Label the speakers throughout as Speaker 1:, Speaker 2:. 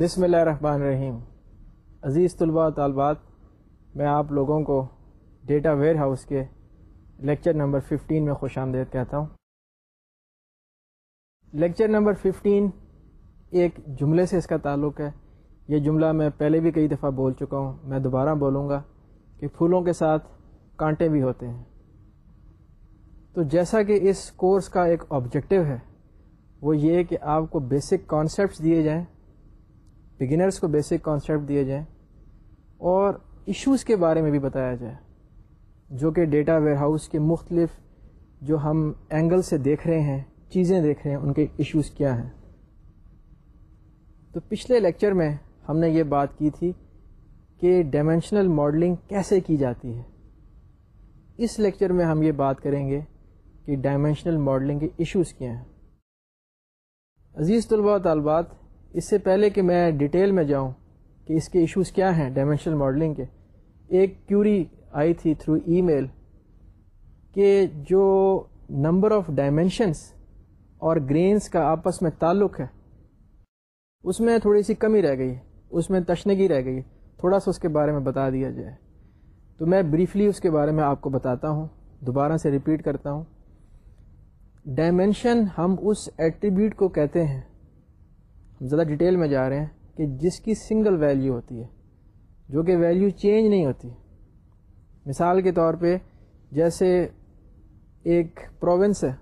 Speaker 1: بسم اللہ الرحمن الرحیم۔ عزیز طلباء طالبات، میں آپ لوگوں کو ڈیٹا ویئر ہاؤس کے لیکچر نمبر 15 میں خوش آمدید کہتا ہوں۔ لیکچر نمبر 15 ایک جملے سے اس کا تعلق ہے۔ یہ جملہ میں پہلے بھی کئی دفعہ بول چکا ہوں۔ میں دوبارہ بولوں گا کہ پھولوں کے ساتھ کانٹے بھی ہوتے ہیں۔ تو جیسا کہ اس کورس کا ایک آبجیکٹو ہے، وہ یہ کہ آپ کو بیسک کانسیپٹس دیے جائیں بگنرس کو بیسک کانسیپٹ دیے جائیں اور ایشوز کے بارے میں بھی بتایا جائے، جو کہ ڈیٹا ویئر ہاؤس کے مختلف جو ہم اینگل سے دیکھ رہے ہیں، چیزیں دیکھ رہے ہیں، ان کے ایشوز کیا ہیں۔ تو پچھلے لیکچر میں ہم نے یہ بات کی تھی کہ ڈائمینشنل ماڈلنگ کیسے کی جاتی ہے۔ اس لیکچر میں ہم یہ بات کریں گے کہ ڈائمینشنل ماڈلنگ کے ایشوز کیا ہیں۔ عزیز طلباء و طالبات اس سے پہلے کہ میں ڈیٹیل میں جاؤں کہ اس کے ایشوز کیا ہیں ڈائمینشنل ماڈلنگ کے، ایک کیوری آئی تھی تھرو ای میل کہ جو نمبر آف ڈائمینشنس اور گرینس کا آپس میں تعلق ہے، اس میں تھوڑی سی کمی رہ گئی، اس میں تشنگی رہ گئی، تھوڑا سا اس کے بارے میں بتا دیا جائے۔ تو میں بریفلی اس کے بارے میں آپ کو بتاتا ہوں، دوبارہ سے ریپیٹ کرتا ہوں۔ ڈائمینشن ہم اس ایٹریبیوٹ کو کہتے ہیں ہم زیادہ ڈیٹیل میں جا رہے ہیں کہ جس کی سنگل ویلیو ہوتی ہے، جو کہ ویلیو چینج نہیں ہوتی۔ مثال کے طور پہ جیسے ایک پروونس ہے،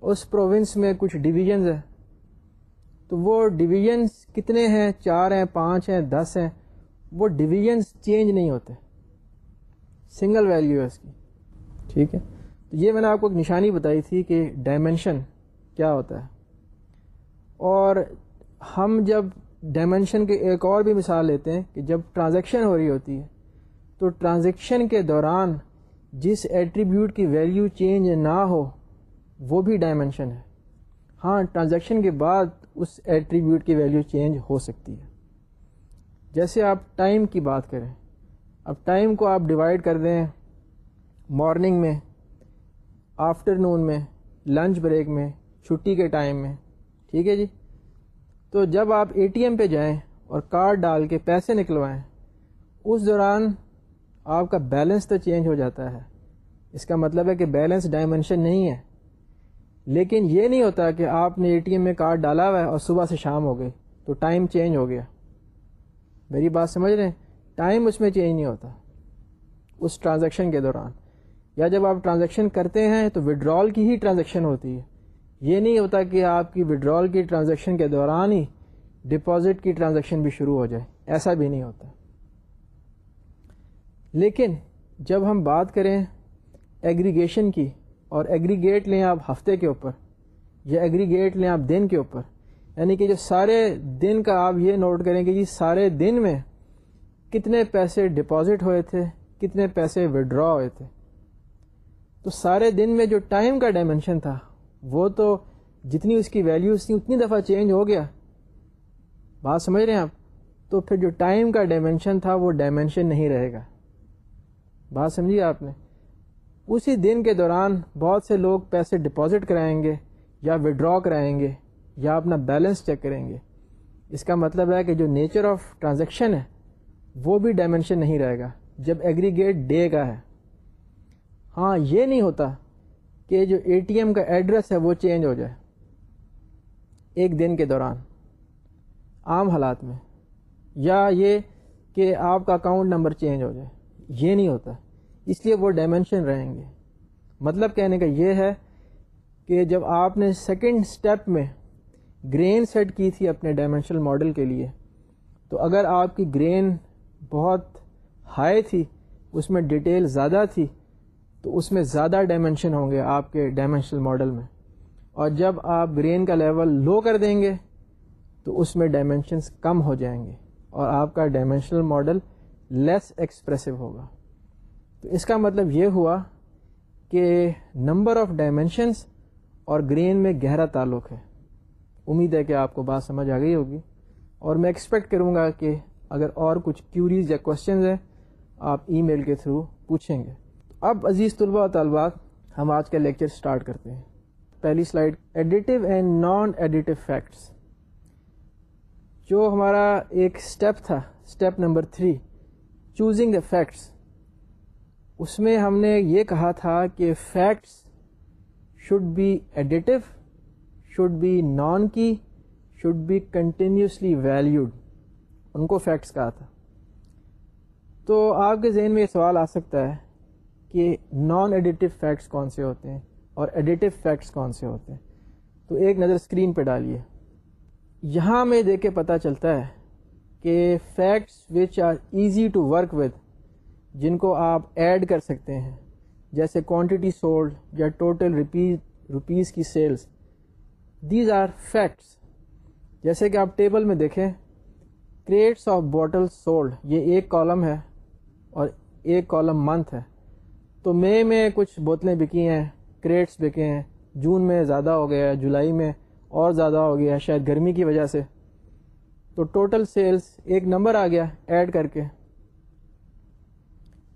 Speaker 1: اس پروونس میں کچھ ڈویژنز ہیں۔ تو وہ ڈویژنس کتنے ہیں؟ چار ہیں، پانچ ہیں، دس ہیں۔ وہ ڈویژنس چینج نہیں ہوتے۔ سنگل ویلیو ہے اس کی۔ ٹھیک ہے؟ تو یہ میں نے آپ کو ایک نشانی بتائی تھی کہ ڈائمینشن کیا ہوتا ہے۔ اور ہم جب ڈائمینشن کے ایک اور بھی مثال لیتے ہیں کہ جب ٹرانزیکشن ہو رہی ہوتی ہے، تو ٹرانزیکشن کے دوران جس ایٹریبیوٹ کی ویلیو چینج نہ ہو، وہ بھی ڈائمینشن ہے۔ ہاں ٹرانزیکشن کے بعد اس ایٹریبیوٹ کی ویلیو چینج ہو سکتی ہے۔ جیسے آپ ٹائم کی بات کریں، اب ٹائم کو آپ ڈیوائڈ کر دیں مارننگ میں آفٹر نون میں لنچ بریک میں، چھٹی کے ٹائم میں۔ ٹھیک ہے جی؟ تو جب آپ اے ٹی ایم پہ جائیں اور کارڈ ڈال کے پیسے نکلوائیں، اس دوران آپ کا بیلنس تو چینج ہو جاتا ہے۔ اس کا مطلب ہے کہ بیلنس ڈائمنشن نہیں ہے۔ لیکن یہ نہیں ہوتا کہ آپ نے اے ٹی ایم میں کارڈ ڈالا ہوا ہے اور صبح سے شام ہو گئی، تو ٹائم چینج ہو گیا۔ میری بات سمجھ رہے ہیں؟ ٹائم اس میں چینج نہیں ہوتا۔ اس ٹرانزیکشن کے دوران۔ یا جب آپ ٹرانزیکشن کرتے ہیں تو وڈرال کی ہی ٹرانزیکشن ہوتی ہے۔ یہ نہیں ہوتا کہ آپ کی وڈرال کی ٹرانزیکشن کے دوران ہی ڈپازٹ کی ٹرانزیکشن بھی شروع ہو جائے۔ ایسا بھی نہیں ہوتا۔ لیکن جب ہم بات کریں ایگریگیشن کی اور ایگریگیٹ لیں آپ ہفتے کے اوپر یا ایگریگیٹ لیں آپ دن کے اوپر یعنی کہ جو سارے دن کا آپ یہ نوٹ کریں کہ جی سارے دن میں کتنے پیسے ڈپازٹ ہوئے تھے، کتنے پیسے وڈرا ہوئے تھے۔ تو سارے دن میں جو ٹائم کا ڈائمنشن تھا وہ تو جتنی اس کی ویلیوز تھیں اتنی دفعہ چینج ہو گیا۔ بات سمجھ رہے ہیں آپ؟ تو پھر جو ٹائم کا ڈائمنشن تھا وہ ڈائمنشن نہیں رہے گا۔ بات سمجھیے آپ نے؟ اسی دن کے دوران بہت سے لوگ پیسے ڈپازٹ کرائیں گے یا وڈرا کرائیں گے یا اپنا بیلنس چیک کریں گے۔ اس کا مطلب ہے کہ جو نیچر آف ٹرانزیکشن ہے، وہ بھی ڈائمنشن نہیں رہے گا۔ جب ایگریگیٹ ڈے کا ہے۔ ہاں یہ نہیں ہوتا۔ کہ جو اے ٹی ایم کا ایڈریس ہے وہ چینج ہو جائے۔ ایک دن کے دوران، عام حالات میں، یا یہ کہ آپ کا اکاؤنٹ نمبر چینج ہو جائے۔ یہ نہیں ہوتا۔ اس لیے وہ ڈائمنشن رہیں گے۔ مطلب کہنے کا یہ ہے کہ جب آپ نے سیکنڈ سٹیپ میں گرین سیٹ کی تھی اپنے ڈائمینشنل ماڈل کے لیے، تو اگر آپ کی گرین بہت ہائی تھی، اس میں ڈیٹیل زیادہ تھی تو اس میں زیادہ ڈائمینشن ہوں گے آپ کے ڈائمینشنل ماڈل میں۔ اور جب آپ گرین کا لیول لو کر دیں گے، تو اس میں ڈائمینشنس کم ہو جائیں گے اور آپ کا ڈائمینشنل ماڈل لیس ایکسپریسو ہوگا۔ تو اس کا مطلب یہ ہوا کہ نمبر آف ڈائمینشنس اور گرین میں گہرا تعلق ہے۔ امید ہے کہ آپ کو بات سمجھ آ گئی ہوگی۔ اور میں ایکسپیکٹ کروں گا کہ اگر اور کچھ کیوریز یا کوشچنز ہیں، آپ ای میل کے تھرو پوچھیں گے۔ اب عزیز طلباء و طالبات ہم آج کا لیکچر سٹارٹ کرتے ہیں۔ پہلی slide additive and non additive facts جو ہمارا ایک اسٹیپ تھا step number three choosing the facts اس میں ہم نے یہ کہا تھا کہ facts should be additive should be non key should be continuously valued ان کو فیکٹس کہا تھا۔ تو آپ کے ذہن میں یہ سوال آ سکتا ہے کہ نان ایڈیٹو فیکٹس کون سے ہوتے ہیں اور ایڈیٹو فیکٹس کون سے ہوتے ہیں؟ تو ایک نظر اسکرین پہ ڈالیے۔ یہاں میں دیکھ کے پتہ چلتا ہے کہ facts which are easy to work with جن کو آپ ایڈ کر سکتے ہیں، جیسے کوانٹٹی سولڈ یا ٹوٹل روپیز روپیز کی سیلز دیز آر فیکٹس جیسے کہ آپ ٹیبل میں دیکھیں کریٹس آف بوٹل سولڈ یہ ایک کالم ہے اور ایک کالم منتھ ہے۔ تو مئی میں کچھ بوتلیں بکی ہیں، کریٹس بکے ہیں۔ جون میں زیادہ ہو گیا ہے جولائی میں اور زیادہ ہو گیا ہے شاید گرمی کی وجہ سے۔ تو ٹوٹل سیلز ایک نمبر آ گیا ایڈ کر کے۔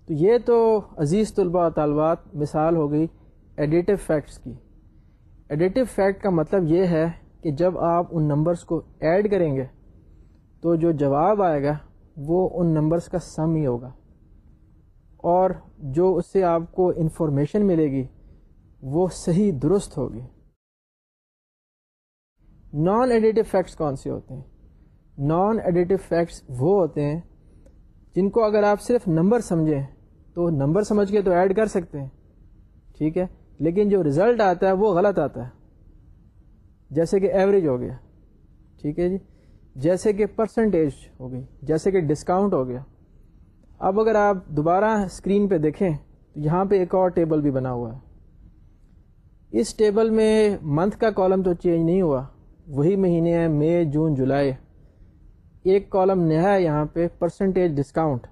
Speaker 1: تو یہ تو عزیز طلباء طالبات، مثال ہو گئی ایڈیٹو فیکٹس کی۔ ایڈیٹو فیکٹ کا مطلب یہ ہے کہ جب آپ ان نمبرس کو ایڈ کریں گے، تو جو جواب آئے گا وہ ان نمبرس کا سم ہی ہوگا۔ اور جو اس سے آپ کو انفارمیشن ملے گی، وہ صحیح درست ہوگی۔ نان ایڈیٹو فیکٹس کون سے ہوتے ہیں؟ نان ایڈیٹو فیکٹس وہ ہوتے ہیں جن کو اگر آپ صرف نمبر سمجھیں، تو نمبر سمجھ کے تو ایڈ کر سکتے ہیں۔ ٹھیک ہے؟ لیکن جو رزلٹ آتا ہے، وہ غلط آتا ہے۔ جیسے کہ ایوریج ہو گیا۔ ٹھیک ہے جی؟ جیسے کہ پرسنٹیج ہو گئی، جیسے کہ ڈسکاؤنٹ ہو گیا۔ اب اگر آپ دوبارہ اسکرین پہ دیکھیں تو یہاں پہ ایک اور ٹیبل بھی بنا ہوا ہے۔ اس ٹیبل میں منتھ کا کالم تو چینج نہیں ہوا، وہی مہینے ہیں، مئی، جون، جولائی۔ ایک کالم نیا ہے یہاں پہ پرسنٹیج ڈسکاؤنٹ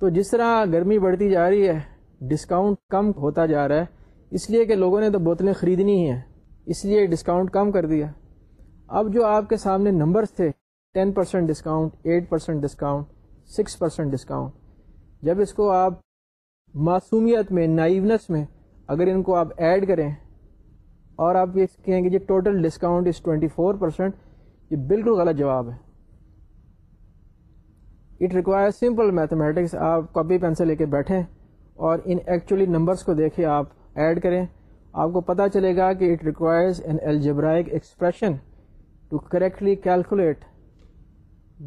Speaker 1: تو جس طرح گرمی بڑھتی جا رہی ہے ڈسکاؤنٹ کم ہوتا جا رہا ہے، اس لیے کہ لوگوں نے تو بوتلیں خریدنی ہی ہیں، اس لیے ڈسکاؤنٹ کم کر دیا۔ اب جو آپ کے سامنے نمبرس تھے ten percent discount eight percent discount six percent discount جب اس کو آپ معصومیت میں نائیونس میں اگر ان کو آپ ایڈ کریں اور آپ یہ کہیں گے جی total discount is twenty four percent یہ بالکل غلط جواب ہے۔ اٹ ریکوائر سمپل میتھمیٹکس آپ کاپی پینسل لے کے بیٹھیں اور ان ایکچولی نمبرس کو دیکھیں، آپ ایڈ کریں۔ آپ کو پتہ چلے گا کہ it requires an algebraic expression to correctly calculate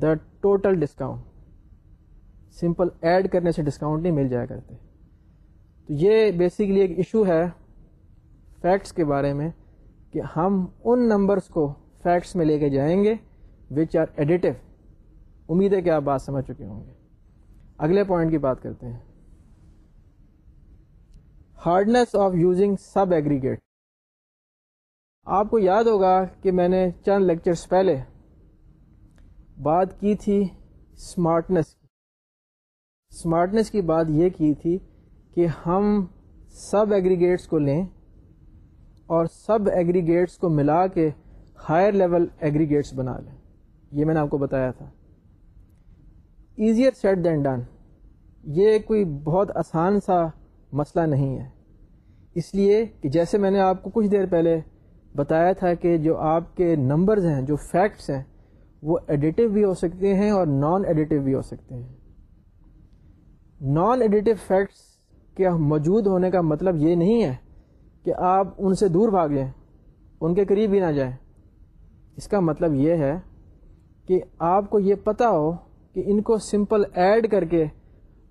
Speaker 1: the total discount simple add کرنے سے ڈسکاؤنٹ نہیں مل جایا کرتے۔ تو یہ بیسکلی ایک ایشو ہے فیکٹس کے بارے میں کہ ہم ان نمبرس کو فیکٹس میں لے کے جائیں گے وچ آر ایڈیٹو امید ہے کہ آپ بات سمجھ چکے ہوں گے۔ اگلے پوائنٹ کی بات کرتے ہیں۔ Hardness of using sub aggregate آپ کو یاد ہوگا کہ میں نے چند لیکچرس پہلے بات کی تھی اسمارٹنیس اسمارٹنیس کی بات یہ کی تھی کہ ہم سب ایگریگیٹس کو لیں اور سب ایگریگیٹس کو ملا کے ہائر لیول ایگریگیٹس بنا لیں۔ یہ میں نے آپ کو بتایا تھا۔ ایزیئر سیٹ دین ڈن یہ کوئی بہت آسان سا مسئلہ نہیں ہے۔ اس لیے کہ جیسے میں نے آپ کو کچھ دیر پہلے بتایا تھا کہ جو آپ کے نمبرز ہیں، جو فیکٹس ہیں، وہ ایڈیٹو بھی ہو سکتے ہیں اور نان ایڈیٹو بھی ہو سکتے ہیں۔ نان ایڈیٹو فیکٹس کے موجود ہونے کا مطلب یہ نہیں ہے کہ آپ ان سے دور بھاگ جائیں، ان کے قریب ہی نہ جائیں۔ اس کا مطلب یہ ہے کہ آپ کو یہ پتہ ہو کہ ان کو سمپل ایڈ کر کے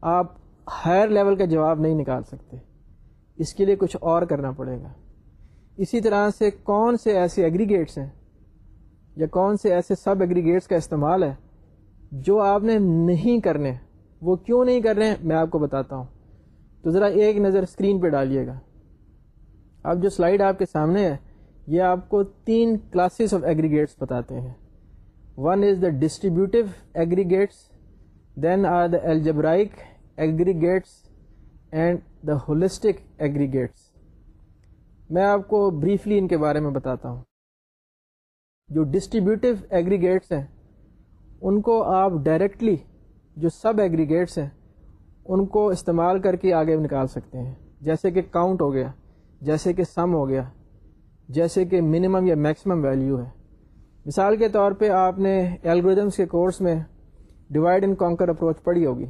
Speaker 1: آپ ہائر لیول کا جواب نہیں نکال سکتے۔ اس کے لیے کچھ اور کرنا پڑے گا۔ اسی طرح سے کون سے ایسے ایگریگیٹس ہیں یا کون سے ایسے سب ایگریگیٹس کا استعمال ہے جو آپ نے نہیں کرنے۔ وہ کیوں نہیں کر رہے ہیں؟ میں آپ کو بتاتا ہوں۔ تو ذرا ایک نظر اسکرین پہ ڈالیے گا۔ اب جو سلائڈ آپ کے سامنے ہے، یہ آپ کو تین کلاسز آف ایگریگیٹس بتاتے ہیں۔ One is the distributive aggregates then are the algebraic aggregates and the holistic aggregates میں آپ کو بریفلی ان کے بارے میں بتاتا ہوں۔ جو ڈسٹریبیوٹیو ایگریگیٹس ہیں، ان کو آپ ڈائریکٹلی جو سب ایگریگیٹس ہیں، ان کو استعمال کر کے آگے نکال سکتے ہیں۔ جیسے کہ کاؤنٹ ہو گیا، جیسے کہ سم ہو گیا، جیسے کہ منیمم یا میکسیمم ویلیو ہے۔ مثال کے طور پہ آپ نے الگوریدمس کے کورس میں ڈیوائڈ اینڈ کانکر اپروچ پڑھی ہوگی۔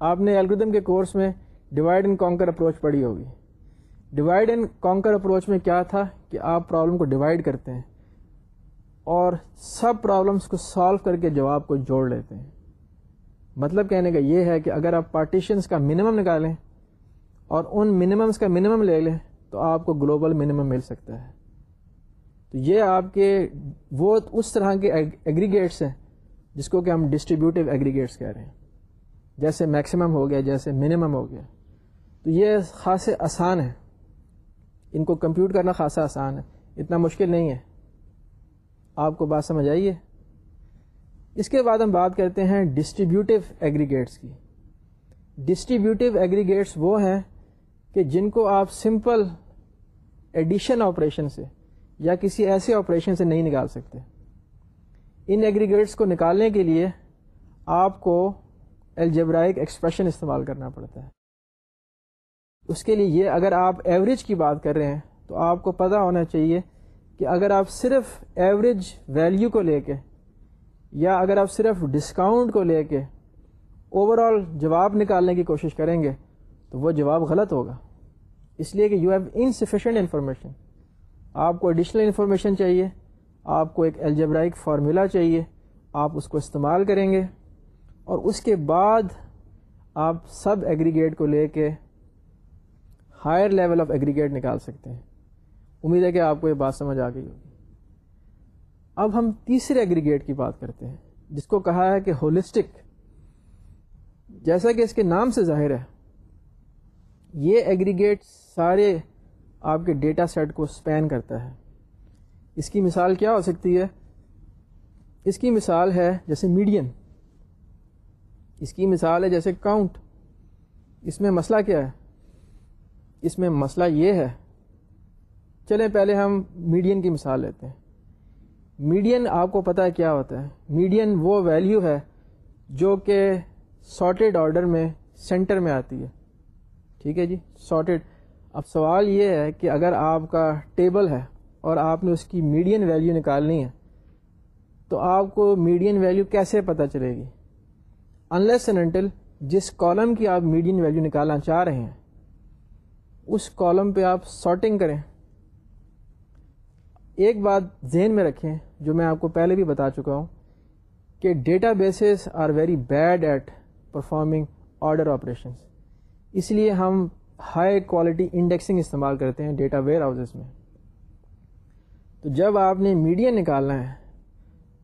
Speaker 1: آپ نے الگریدم کے کورس میں ڈیوائڈ اینڈ کانکر اپروچ پڑھی ہوگی۔ ڈیوائڈ اینڈ کانکر اپروچ میں کیا تھا کہ آپ پرابلم کو ڈیوائڈ کرتے ہیں۔ اور سب پرابلمس کو سالو کر کے جواب کو جوڑ لیتے ہیں۔ مطلب کہنے کا یہ ہے کہ اگر آپ پارٹیشنس کا منیمم نکالیں اور ان منیممس کا منیمم لے لیں تو آپ کو گلوبل منیمم مل سکتا ہے۔ تو یہ آپ کے وہ اس طرح کے ایگریگیٹس ہیں جس کو کہ ہم ڈسٹریبیوٹیو ایگریگیٹس کہہ رہے ہیں۔ جیسے میکسیمم ہو گیا، جیسے منیمم ہو گیا۔ تو یہ خاصے آسان ہے ان کو کمپیوٹ کرنا خاصا آسان ہے۔ اتنا مشکل نہیں ہے۔ آپ کو بات سمجھ آئیے اس کے بعد ہم بات کرتے ہیں ڈسٹریبیوٹیو ایگریگیٹس کی۔ ڈسٹریبیوٹیو ایگریگیٹس وہ ہیں کہ جن کو آپ سمپل ایڈیشن آپریشن سے یا کسی ایسے آپریشن سے نہیں نکال سکتے۔ ان ایگریگیٹس کو نکالنے کے لیے آپ کو الجبرائک ایکسپریشن استعمال کرنا پڑتا ہے۔ اس کے لیے یہ اگر آپ ایوریج کی بات کر رہے ہیں تو آپ کو پتہ ہونا چاہیے کہ اگر آپ صرف ایوریج ویلیو کو لے کے یا اگر آپ صرف ڈسکاؤنٹ کو لے کے اوور آل جواب نکالنے کی کوشش کریں گے، تو وہ جواب غلط ہوگا۔ اس لیے کہ یو ہیو انسفیشینٹ انفارمیشن آپ کو ایڈیشنل انفارمیشن چاہیے، آپ کو ایک الجبرائک فارمولا چاہیے، آپ اس کو استعمال کریں گے۔ اور اس کے بعد آپ سب ایگریگیٹ کو لے کے ہائر لیول آف ایگریگیٹ نکال سکتے ہیں۔ امید ہے کہ آپ کو یہ بات سمجھ آ گئی ہوگی۔ اب ہم تیسرے ایگریگیٹ کی بات کرتے ہیں، جس کو کہا ہے کہ ہولسٹک جیسا کہ اس کے نام سے ظاہر ہے، یہ ایگریگیٹ سارے آپ کے ڈیٹا سیٹ کو اسپین کرتا ہے۔ اس کی مثال کیا ہو سکتی ہے؟ اس کی مثال ہے جیسے میڈین اس کی مثال ہے جیسے کاؤنٹ اس میں مسئلہ کیا ہے؟ اس میں مسئلہ یہ ہے چلیں، پہلے ہم میڈین کی مثال لیتے ہیں۔ میڈین آپ کو پتہ ہے کیا ہوتا ہے۔ میڈین وہ ویلیو ہے جو کہ سارٹیڈ آرڈر میں سینٹر میں آتی ہے۔ ٹھیک ہے جی؟ سارٹیڈ اب سوال یہ ہے کہ اگر آپ کا ٹیبل ہے اور آپ نے اس کی میڈین ویلیو نکالنی ہے، تو آپ کو میڈین ویلیو کیسے پتہ چلے گی؟ انلیس اینڈ انٹل جس کالم کی آپ میڈین ویلیو نکالنا چاہ رہے ہیں، اس کالم پہ آپ سارٹنگ کریں۔ ایک بات ذہن میں رکھیں، جو میں آپ کو پہلے بھی بتا چکا ہوں کہ databases are very bad at performing order operations اس لیے ہم ہائی کوالٹی انڈیکسنگ استعمال کرتے ہیں ڈیٹا ویئر ہاؤسز میں۔ تو جب آپ نے میڈین نکالنا ہے،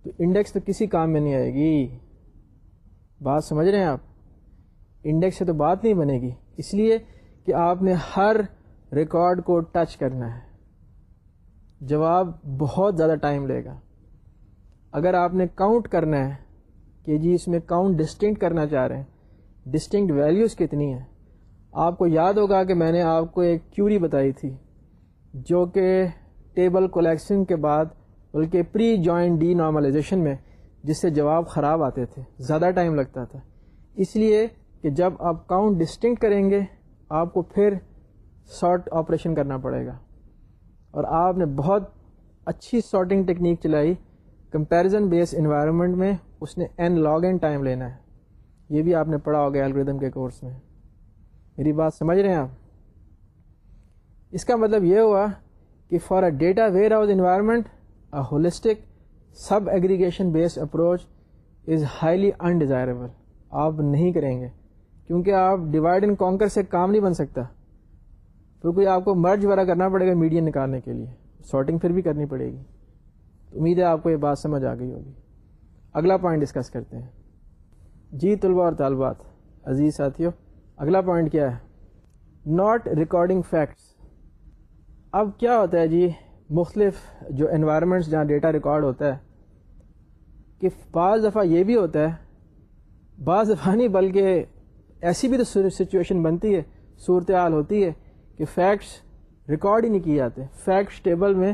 Speaker 1: تو انڈیکس تو کسی کام میں نہیں آئے گی۔ بات سمجھ رہے ہیں آپ؟ انڈیکس سے تو بات نہیں بنے گی۔ اس لیے کہ آپ نے ہر ریکارڈ کو ٹچ کرنا ہے۔ جواب بہت زیادہ ٹائم لے گا۔ اگر آپ نے کاؤنٹ کرنا ہے کہ جی اس میں کاؤنٹ ڈسٹنکٹ کرنا چاہ رہے ہیں ڈسٹنکٹ ویلیوز کتنی ہیں؟ آپ کو یاد ہوگا کہ میں نے آپ کو ایک کیوری بتائی تھی، جو کہ ٹیبل کولیکشن کے بعد، بلکہ پری جوائنٹ ڈی نارملائزیشن میں، جس سے جواب خراب آتے تھے، زیادہ ٹائم لگتا تھا۔ اس لیے کہ جب آپ کاؤنٹ ڈسٹنکٹ کریں گے، آپ کو پھر سارٹ آپریشن کرنا پڑے گا۔ اور آپ نے بہت اچھی سارٹنگ ٹیکنیک چلائی۔ کمپیریزن بیس انوائرمنٹ میں اس نے این لاگ این ٹائم لینا ہے۔ یہ بھی آپ نے پڑھا ہوگا الگریدم کے کورس میں۔ میری بات سمجھ رہے ہیں آپ؟ اس کا مطلب یہ ہوا کہ for a data warehouse environment a holistic sub aggregation based approach is highly undesirable آپ نہیں کریں گے، کیونکہ آپ ڈیوائڈ اینڈ کانکر سے کام نہیں بن سکتا۔ پھر کوئی آپ کو مرج وغیرہ کرنا پڑے گا میڈین نکالنے کے لیے۔ سارٹنگ پھر بھی کرنی پڑے گی۔ تو امید ہے آپ کو یہ بات سمجھ آ گئی ہوگی۔ اگلا پوائنٹ ڈسکس کرتے ہیں۔ جی طلبا اور طالبات، عزیز ساتھیوں، اگلا پوائنٹ کیا ہے؟ ناٹ ریکارڈنگ فیکٹس اب کیا ہوتا ہے جی؟ مختلف جو انوائرمنٹس جہاں ڈیٹا ریکارڈ ہوتا ہے، کہ بعض دفعہ یہ بھی ہوتا ہے، بعض دفعہ نہیں، بلکہ ایسی بھی تو سچویشن بنتی ہے، صورتحال ہوتی ہے کہ فیکٹس ریکارڈ ہی نہیں کیے جاتے۔ فیکٹس ٹیبل میں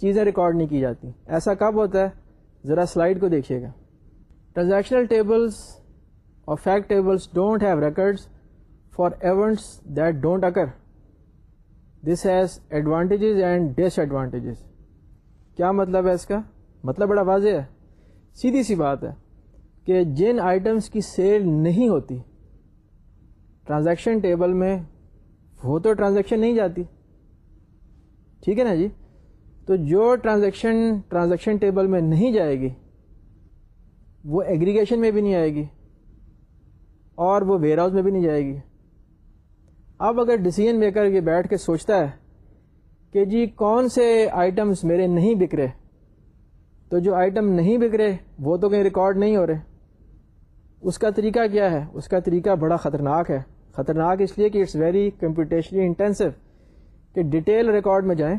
Speaker 1: چیزیں ریکارڈ نہیں کی جاتی۔ ایسا کب ہوتا ہے؟ ذرا سلائڈ کو دیکھیے گا۔ ٹرانزیکشنل ٹیبلس اور fact tables don't have records for events that don't occur this has advantages and disadvantages کیا مطلب ہے اس کا؟ مطلب بڑا واضح ہے۔ سیدھی سی بات ہے کہ جن آئٹمس کی سیل نہیں ہوتی ٹرانزیکشن ٹیبل میں وہ تو ٹرانزیکشن نہیں جاتی۔ ٹھیک ہے نا جی؟ تو جو ٹرانزیکشن ٹرانزیکشن ٹیبل میں نہیں جائے گی، وہ ایگریگیشن میں بھی نہیں آئے گی اور وہ ویئر ہاؤس میں بھی نہیں جائے گی۔ اب اگر ڈسیزن میکر یہ بیٹھ کے سوچتا ہے کہ جی کون سے آئٹمس میرے نہیں بک رہے، تو جو آئٹم نہیں بک رہے، وہ تو کہیں ریکارڈ نہیں ہو رہے۔ اس کا طریقہ کیا ہے؟ اس کا طریقہ بڑا خطرناک ہے۔ خطرناک اس لیے کہ اٹس ویری کمپیوٹیشنلی انٹینسو کہ ڈیٹیل ریکارڈ میں جائیں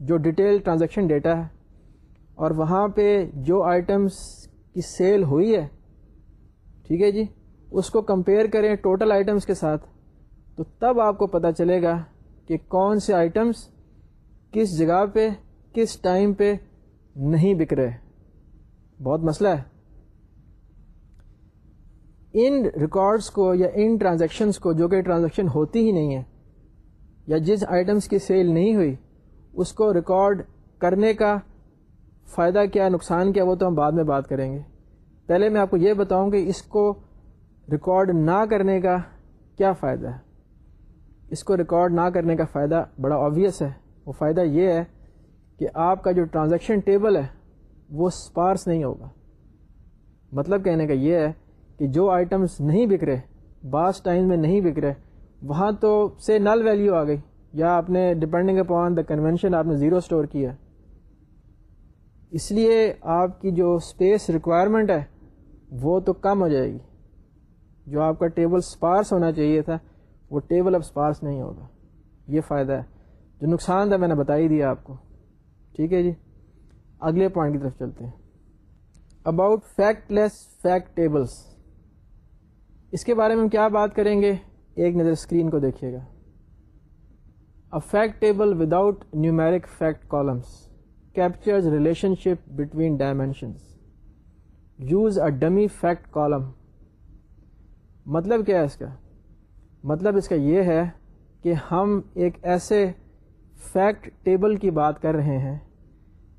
Speaker 1: جو ڈیٹیل ٹرانزیکشن ڈیٹا ہے اور وہاں پہ جو آئٹمس کی سیل ہوئی ہے، ٹھیک ہے جی اس کو کمپیئر کریں ٹوٹل آئٹمس کے ساتھ، تو تب آپ کو پتہ چلے گا کہ کون سے آئٹمس کس جگہ پہ، کس ٹائم پہ نہیں بک رہے۔ بہت مسئلہ ہے۔ ان ریکارڈس کو یا ان ٹرانزیکشنس کو جو کہ ٹرانزیکشن ہوتی ہی نہیں ہے یا جس آئٹمس کی سیل نہیں ہوئی، اس کو ریکارڈ کرنے کا فائدہ کیا، نقصان کیا، وہ تو ہم بعد میں بات کریں گے۔ پہلے میں آپ کو یہ بتاؤں کہ اس کو ریکارڈ نہ کرنے کا کیا فائدہ ہے۔ اس کو ریکارڈ نہ کرنے کا فائدہ بڑا آبویس ہے۔ وہ فائدہ یہ ہے کہ آپ کا جو ٹرانزیکشن ٹیبل ہے، وہ اسپارس نہیں ہوگا۔ مطلب کہنے کا یہ ہے کہ جو آئٹمس نہیں بک رہے، بعض ٹائم میں نہیں بک رہے، وہاں تو سے نل ویلیو آ گئی۔ یا آپ نے ڈپینڈنگ اپان دا کنونشن آپ نے زیرو اسٹور کیا۔ اس لیے آپ کی جو اسپیس ریکوائرمنٹ ہے، وہ تو کم ہو جائے گی۔ جو آپ کا ٹیبل اسپارس ہونا چاہیے تھا، وہ ٹیبل اب اسپارس نہیں ہوگا۔ یہ فائدہ ہے۔ جو نقصان تھا، میں نے بتا ہی دیا آپ کو۔ ٹھیک ہے جی؟ اگلے پوائنٹ کی طرف چلتے ہیں۔ About factless fact tables اس کے بارے میں ہم کیا بات کریں گے؟ ایک نظر اسکرین کو دیکھیے گا۔ Fact table without numeric fact columns captures relationship between dimensions use a dummy fact column مطلب کیا ہے اس کا؟ مطلب اس کا یہ ہے کہ ہم ایک ایسے فیکٹ ٹیبل کی بات کر رہے ہیں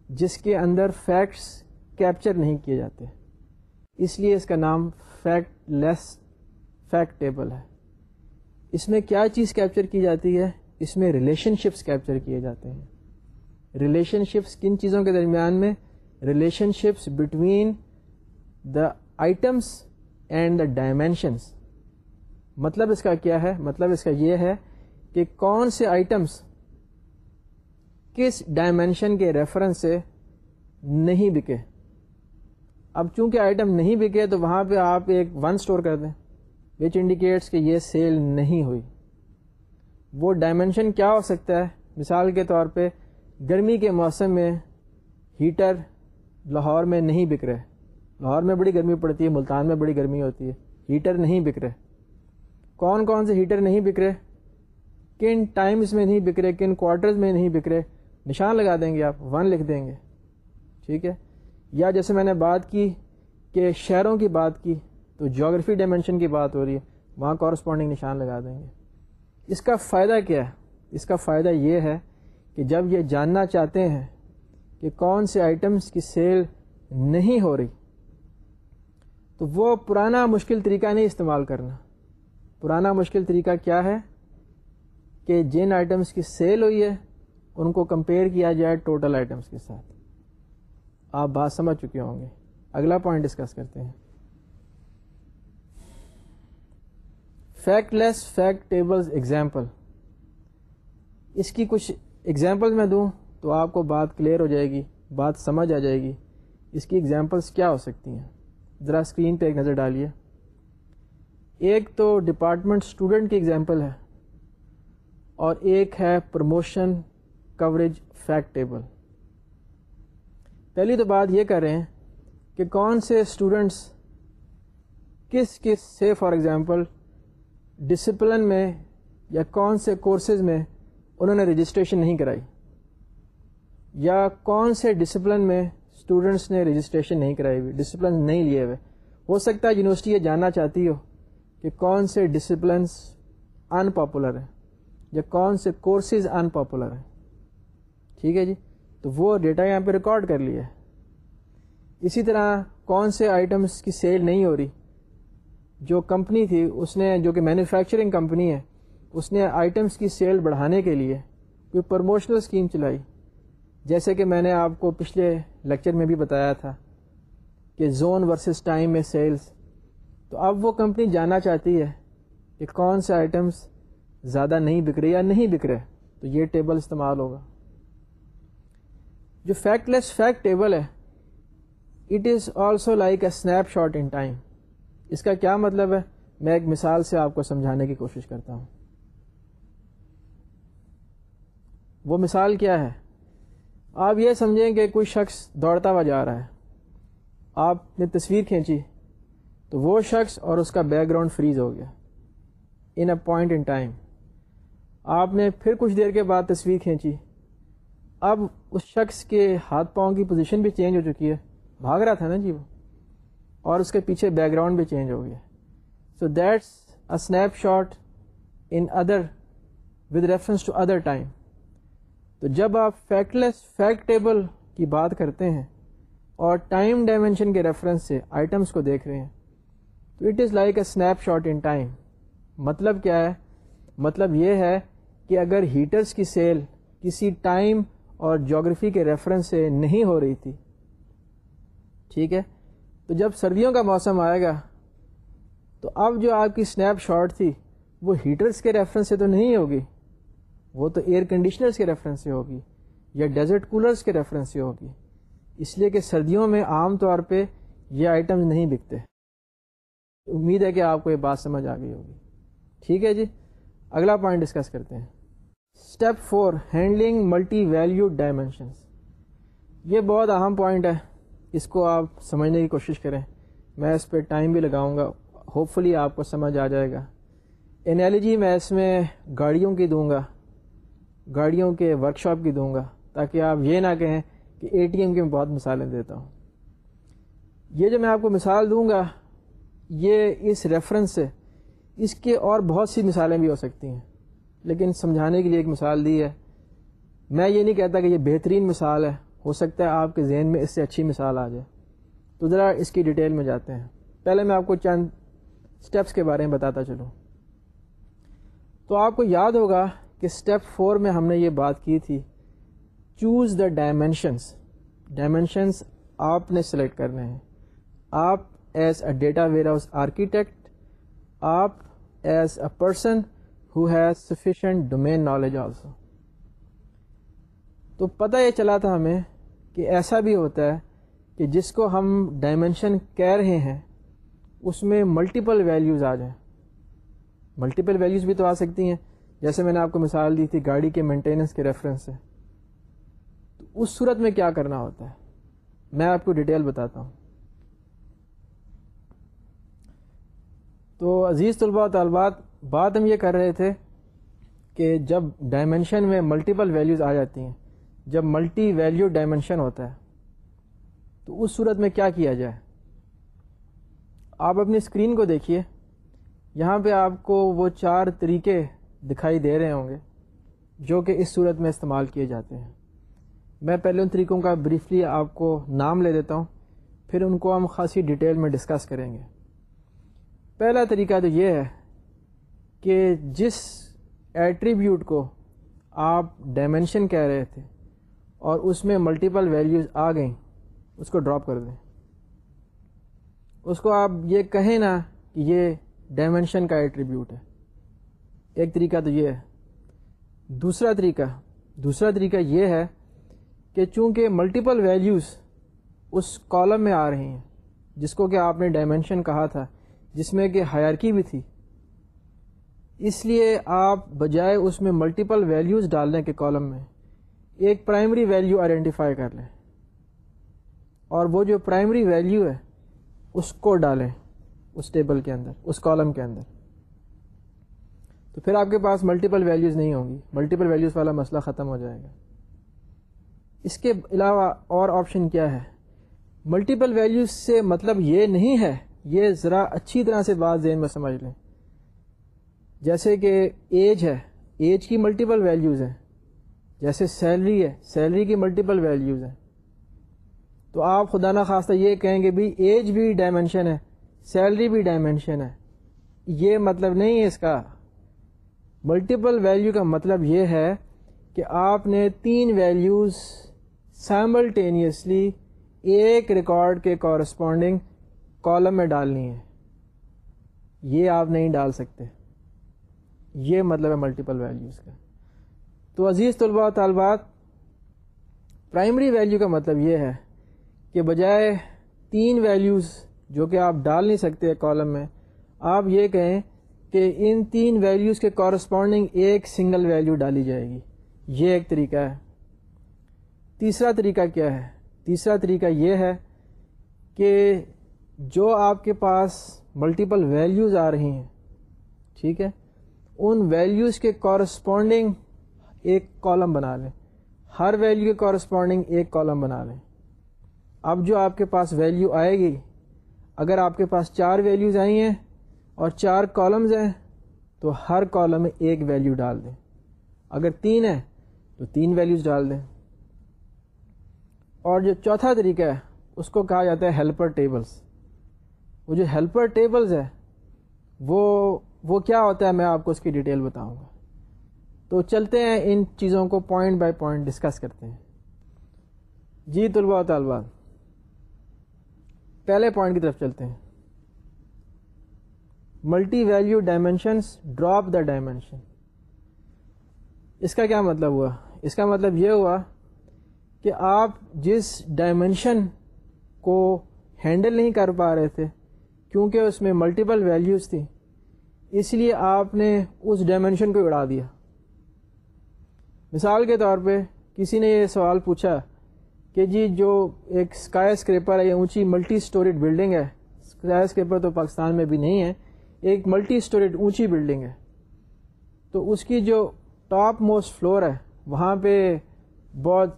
Speaker 1: جس کے اندر فیکٹس کیپچر نہیں کیے جاتے۔ اس لیے اس کا نام فیکٹ لیس فیکٹ ٹیبل ہے۔ اس میں کیا چیز کیپچر کی جاتی ہے؟ اس میں ریلیشن شپس کیپچر کیے جاتے ہیں۔ ریلیشن شپس کن چیزوں کے درمیان میں؟ Relationships between the items and the dimensions مطلب اس کا کیا ہے؟ مطلب اس کا یہ ہے کہ کون سے آئٹمس کس ڈائمینشن کے ریفرنس سے نہیں بکے۔ اب چونکہ آئٹم نہیں بکے تو وہاں پہ آپ ایک ون اسٹور کر دیں۔ وچ انڈیکیٹس کہ یہ سیل نہیں ہوئی۔ وہ ڈائمینشن کیا ہو سکتا ہے؟ مثال کے طور پہ، گرمی کے موسم میں ہیٹر لاہور میں نہیں بک رہے۔ لاہور میں بڑی گرمی پڑتی ہے، ملتان میں بڑی گرمی ہوتی ہے۔ ہیٹر نہیں بک رہے۔ کون کون سے ہیٹر نہیں بک رہے؟ کن ٹائمز میں نہیں بک رہے؟ کن کوارٹرز میں نہیں بک رہے؟ نشان لگا دیں گے آپ ون لکھ دیں گے۔ ٹھیک ہے؟ یا جیسے میں نے بات کی کہ شہروں کی بات کی تو جغرفی ڈائمینشن کی بات ہو رہی ہے، وہاں کورسپونڈنگ نشان لگا دیں گے۔ اس کا فائدہ کیا ہے؟ اس کا فائدہ یہ ہے کہ جب یہ جاننا چاہتے ہیں کہ کون سے آئٹمس کی سیل نہیں ہو رہی، تو وہ پرانا مشکل طریقہ نہیں استعمال کرنا۔ پرانا مشکل طریقہ کیا ہے؟ کہ جن آئٹمس کی سیل ہوئی ہے، ان کو کمپیئر کیا جائے ٹوٹل آئٹمس کے ساتھ۔ آپ بات سمجھ چکے ہوں گے۔ اگلا پوائنٹ ڈسکس کرتے ہیں۔ Factless fact tables example اس کی کچھ ایگزامپل میں دوں تو آپ کو بات کلیئر ہو جائے گی، بات سمجھ آ جائے گی۔ اس کی ایگزامپلس کیا ہو سکتی ہیں؟ ذرا اسکرین پہ ایک نظر ڈالیے۔ ایک تو ڈپارٹمنٹ اسٹوڈنٹ کی ایگزامپل ہے اور ایک ہے پروموشن کوریج فیکٹ ٹیبل پہلی تو بات یہ کر رہے ہیں کہ کون سے اسٹوڈنٹس کس کس سے فار ایگزامپل ڈسپلن میں یا کون سے کورسز میں انہوں نے رجسٹریشن نہیں کرائی؟ یا کون سے ڈسپلن میں اسٹوڈنٹس نے رجسٹریشن نہیں کرائی؟ ہوئی ڈسپلن نہیں لیے ہوئے۔ ہو سکتا ہے یونیورسٹی یہ جاننا چاہتی ہو کہ کون سے ڈسپلنس ان پاپولر ہیں یا کون سے کورسز ان پاپولر ہیں۔ ٹھیک ہے جی؟ تو وہ ڈیٹا یہاں پہ ریکارڈ کر لیا ہے۔ اسی طرح کون سے آئٹمس کی سیل نہیں ہو رہی؟ جو کمپنی تھی، اس نے جو کہ مینوفیکچرنگ کمپنی ہے، اس نے آئٹمس کی سیل بڑھانے کے لیے کوئی پروموشنل اسکیم چلائی۔ جیسے کہ میں نے آپ کو پچھلے لیکچر میں بھی بتایا تھا کہ زون ورسز ٹائم میں سیلز تو اب وہ کمپنی جاننا چاہتی ہے کہ کون سے آئٹمس زیادہ نہیں بک رہے یا نہیں بک رہے۔ تو یہ ٹیبل استعمال ہوگا۔ جو فیکٹ لیس فیکٹ ٹیبل ہے it is also like a snapshot in time اس کا کیا مطلب ہے؟ میں ایک مثال سے آپ کو سمجھانے کی کوشش کرتا ہوں۔ وہ مثال کیا ہے؟ آپ یہ سمجھیں کہ کوئی شخص دوڑتا ہوا جا رہا ہے۔ آپ نے تصویر کھینچی، تو وہ شخص اور اس کا بیک گراؤنڈ فریز ہو گیا۔ ان اے پوائنٹ ان ٹائم آپ نے پھر کچھ دیر کے بعد تصویر کھینچی۔ اب اس شخص کے ہاتھ پاؤں کی پوزیشن بھی چینج ہو چکی ہے۔ بھاگ رہا تھا نا جی وہ؟ اور اس کے پیچھے بیک گراؤنڈ بھی چینج ہو گیا so that's a snapshot in other with reference to other time تو جب آپ فیکٹ لیس فیکٹ ٹیبل کی بات کرتے ہیں اور ٹائم ڈائمینشن کے ریفرنس سے آئٹمس کو دیکھ رہے ہیں، تو it is like a snapshot in time مطلب کیا ہے؟ مطلب یہ ہے کہ اگر ہیٹرس کی سیل کسی ٹائم اور جاگرفی کے ریفرنس سے نہیں ہو رہی تھی، ٹھیک ہے؟ تو جب سردیوں کا موسم آئے گا، تو اب جو آپ کی اسنیپ شاٹ تھی، وہ ہیٹرس کے ریفرنس سے تو نہیں ہوگی۔ وہ تو ایئر کنڈیشنرس کے ریفرنس سے ہوگی یا ڈیزرٹ کولرس کے ریفرنس سے ہوگی۔ اس لیے کہ سردیوں میں عام طور پہ یہ آئٹمز نہیں بکتے۔ امید ہے کہ آپ کو یہ بات سمجھ آ گئی ہوگی۔ ٹھیک ہے جی اگلا پوائنٹ ڈسکس کرتے ہیں۔ Step four handling multi value dimensions یہ بہت اہم پوائنٹ ہے۔ اس کو آپ سمجھنے کی کوشش کریں۔ میں اس پہ ٹائم بھی لگاؤں گا۔ ہوپ فلی آپ کو سمجھ آ جائے گا۔ انالوجی میں اس میں گاڑیوں کی دوں گا۔ گاڑیوں کے ورک شاپ کی دوں گا۔ تاکہ آپ یہ نہ کہیں کہ اے ٹی ایم کی میں بہت مثالیں دیتا ہوں۔ یہ جو میں آپ کو مثال دوں گا، یہ اس ریفرنس سے اس کے اور بہت سی مثالیں بھی ہو سکتی ہیں۔ لیکن سمجھانے کے لیے ایک مثال دی ہے۔ میں یہ نہیں کہتا کہ یہ بہترین مثال ہے۔ ہو سکتا ہے آپ کے ذہن میں اس سے اچھی مثال آ جائے۔ تو ذرا اس کی ڈیٹیل میں جاتے ہیں۔ پہلے میں آپ کو چند اسٹیپس کے بارے میں بتاتا چلوں۔ تو آپ کو یاد ہوگا کہ اسٹیپ فور میں ہم نے یہ بات کی تھی چوز دا ڈائمینشنس ڈائمینشنس آپ نے سلیکٹ کرنے ہیں۔ آپ as a data warehouse architect آپ as a person who has sufficient domain knowledge also تو پتہ یہ چلا تھا ہمیں کہ ایسا بھی ہوتا ہے کہ جس کو ہم ڈائمینشن کہہ رہے ہیں، اس میں ملٹیپل ویلیوز آ جائیں۔ ملٹیپل ویلیوز بھی تو آ سکتی ہیں۔ جیسے میں نے آپ کو مثال دی تھی، گاڑی کے مینٹیننس کے ریفرنس سے۔ تو اس صورت میں کیا کرنا ہوتا ہے؟ میں آپ کو ڈیٹیل بتاتا ہوں۔ تو عزیز طلباء طالبات، بات ہم یہ کر رہے تھے کہ جب ڈائمینشن میں ملٹیپل ویلیوز آ جاتی ہیں جب ملٹی ویلیو ڈائمینشن ہوتا ہے، تو اس صورت میں کیا کیا جائے؟ آپ اپنی اسکرین کو دیکھیے۔ یہاں پہ آپ کو وہ چار طریقے دکھائی دے رہے ہوں گے، جو کہ اس صورت میں استعمال کیے جاتے ہیں۔ میں پہلے ان طریقوں کا بریفلی آپ کو نام لے دیتا ہوں، پھر ان کو ہم خاصی ڈیٹیل میں ڈسکس کریں گے۔ پہلا طریقہ تو یہ ہے کہ جس ایٹریبیوٹ کو آپ ڈائمینشن کہہ رہے تھے اور اس میں ملٹیپل ویلیوز آ گئیں، اس کو ڈراپ کر دیں۔ اس کو آپ یہ کہیں نا کہ یہ ڈائمینشن کا ایٹریبیوٹ ہے۔ ایک طریقہ تو یہ ہے۔ دوسرا طریقہ دوسرا طریقہ یہ ہے کہ چونکہ ملٹیپل ویلیوز اس کالم میں آ رہی ہیں، جس کو کہ آپ نے ڈائمینشن کہا تھا، جس میں کہ ہیارکی بھی تھی، اس لیے آپ بجائے اس میں ملٹیپل ویلیوز ڈالنے کے کالم میں ایک پرائمری ویلیو آئیڈینٹیفائی کر لیں اور وہ جو پرائمری ویلیو ہے، اس کو ڈالیں اس ٹیبل کے اندر، اس کالم کے اندر۔ تو پھر آپ کے پاس ملٹیپل ویلیوز نہیں ہوں گی۔ ملٹیپل ویلیوز والا مسئلہ ختم ہو جائے گا۔ اس کے علاوہ اور آپشن کیا ہے؟ ملٹیپل ویلیوز سے مطلب یہ نہیں ہے، یہ ذرا اچھی طرح سے بات ذہن میں سمجھ لیں۔ جیسے کہ ایج ہے ایج کی ملٹیپل ویلیوز ہیں۔ جیسے سیلری ہے سیلری کی ملٹیپل ویلیوز ہیں۔ تو آپ خدا نخواستہ یہ کہیں گے بھی ایج بھی ڈائمینشن ہے سیلری بھی ڈائمینشن ہے۔ یہ مطلب نہیں ہے اس کا۔ ملٹیپل ویلیو کا مطلب یہ ہے کہ آپ نے تین ویلیوز سائملٹینیسلی ایک ریکارڈ کے کورسپونڈنگ کالم میں ڈالنی ہے یہ آپ نہیں ڈال سکتے۔ یہ مطلب ہے ملٹیپل ویلیوز کا۔ تو عزیز طلباء و طالبات پرائمری ویلیو کا مطلب یہ ہے کہ بجائے تین ویلیوز جو کہ آپ ڈال نہیں سکتے کالم میں، آپ یہ کہیں کہ ان تین ویلیوز کے کورسپونڈنگ ایک سنگل ویلیو ڈالی جائے گی۔ یہ ایک طریقہ ہے۔ تیسرا طریقہ کیا ہے؟ تیسرا طریقہ یہ ہے کہ جو آپ کے پاس ملٹیپل ویلیوز آ رہی ہیں، ٹھیک ہے، ان ویلیوز کے کورسپونڈنگ ایک کالم بنا لیں۔ ہر ویلیو کے کورسپونڈنگ ایک کالم بنا لیں۔ اب جو آپ کے پاس ویلیو آئے گی، اگر آپ کے پاس چار ویلیوز آئی ہیں اور چار کالمز ہیں، تو ہر کالم میں ایک ویلیو ڈال دیں۔ اگر تین ہے تو تین ویلیوز ڈال دیں۔ اور جو چوتھا طریقہ ہے، اس کو کہا جاتا ہے ہیلپر ٹیبلز وہ جو ہیلپر ٹیبلز ہے، وہ وہ کیا ہوتا ہے، میں آپ کو اس کی ڈیٹیل بتاؤں گا۔ تو چلتے ہیں، ان چیزوں کو پوائنٹ بائی پوائنٹ ڈسکس کرتے ہیں۔ جی طلباء طالبات پہلے پوائنٹ کی طرف چلتے ہیں۔ Multi value dimensions drop the dimension اس کا کیا مطلب ہوا؟ اس کا مطلب یہ ہوا کہ آپ جس ڈائمینشن کو ہینڈل نہیں کر پا رہے تھے، کیونکہ اس میں ملٹیپل ویلیوز تھیں، اس لیے آپ نے اس ڈائمینشن کو اڑا دیا۔ مثال کے طور پہ کسی نے یہ سوال پوچھا کہ جی جو ایک اسکائی اسکریپر ہے یا اونچی ملٹی اسٹوریڈ بلڈنگ ہے۔ اسکائی اسکریپر تو پاکستان میں بھی نہیں ہے، ایک ملٹی اسٹوریڈ اونچی بلڈنگ ہے۔ تو اس کی جو ٹاپ موسٹ فلور ہے، وہاں پہ بہت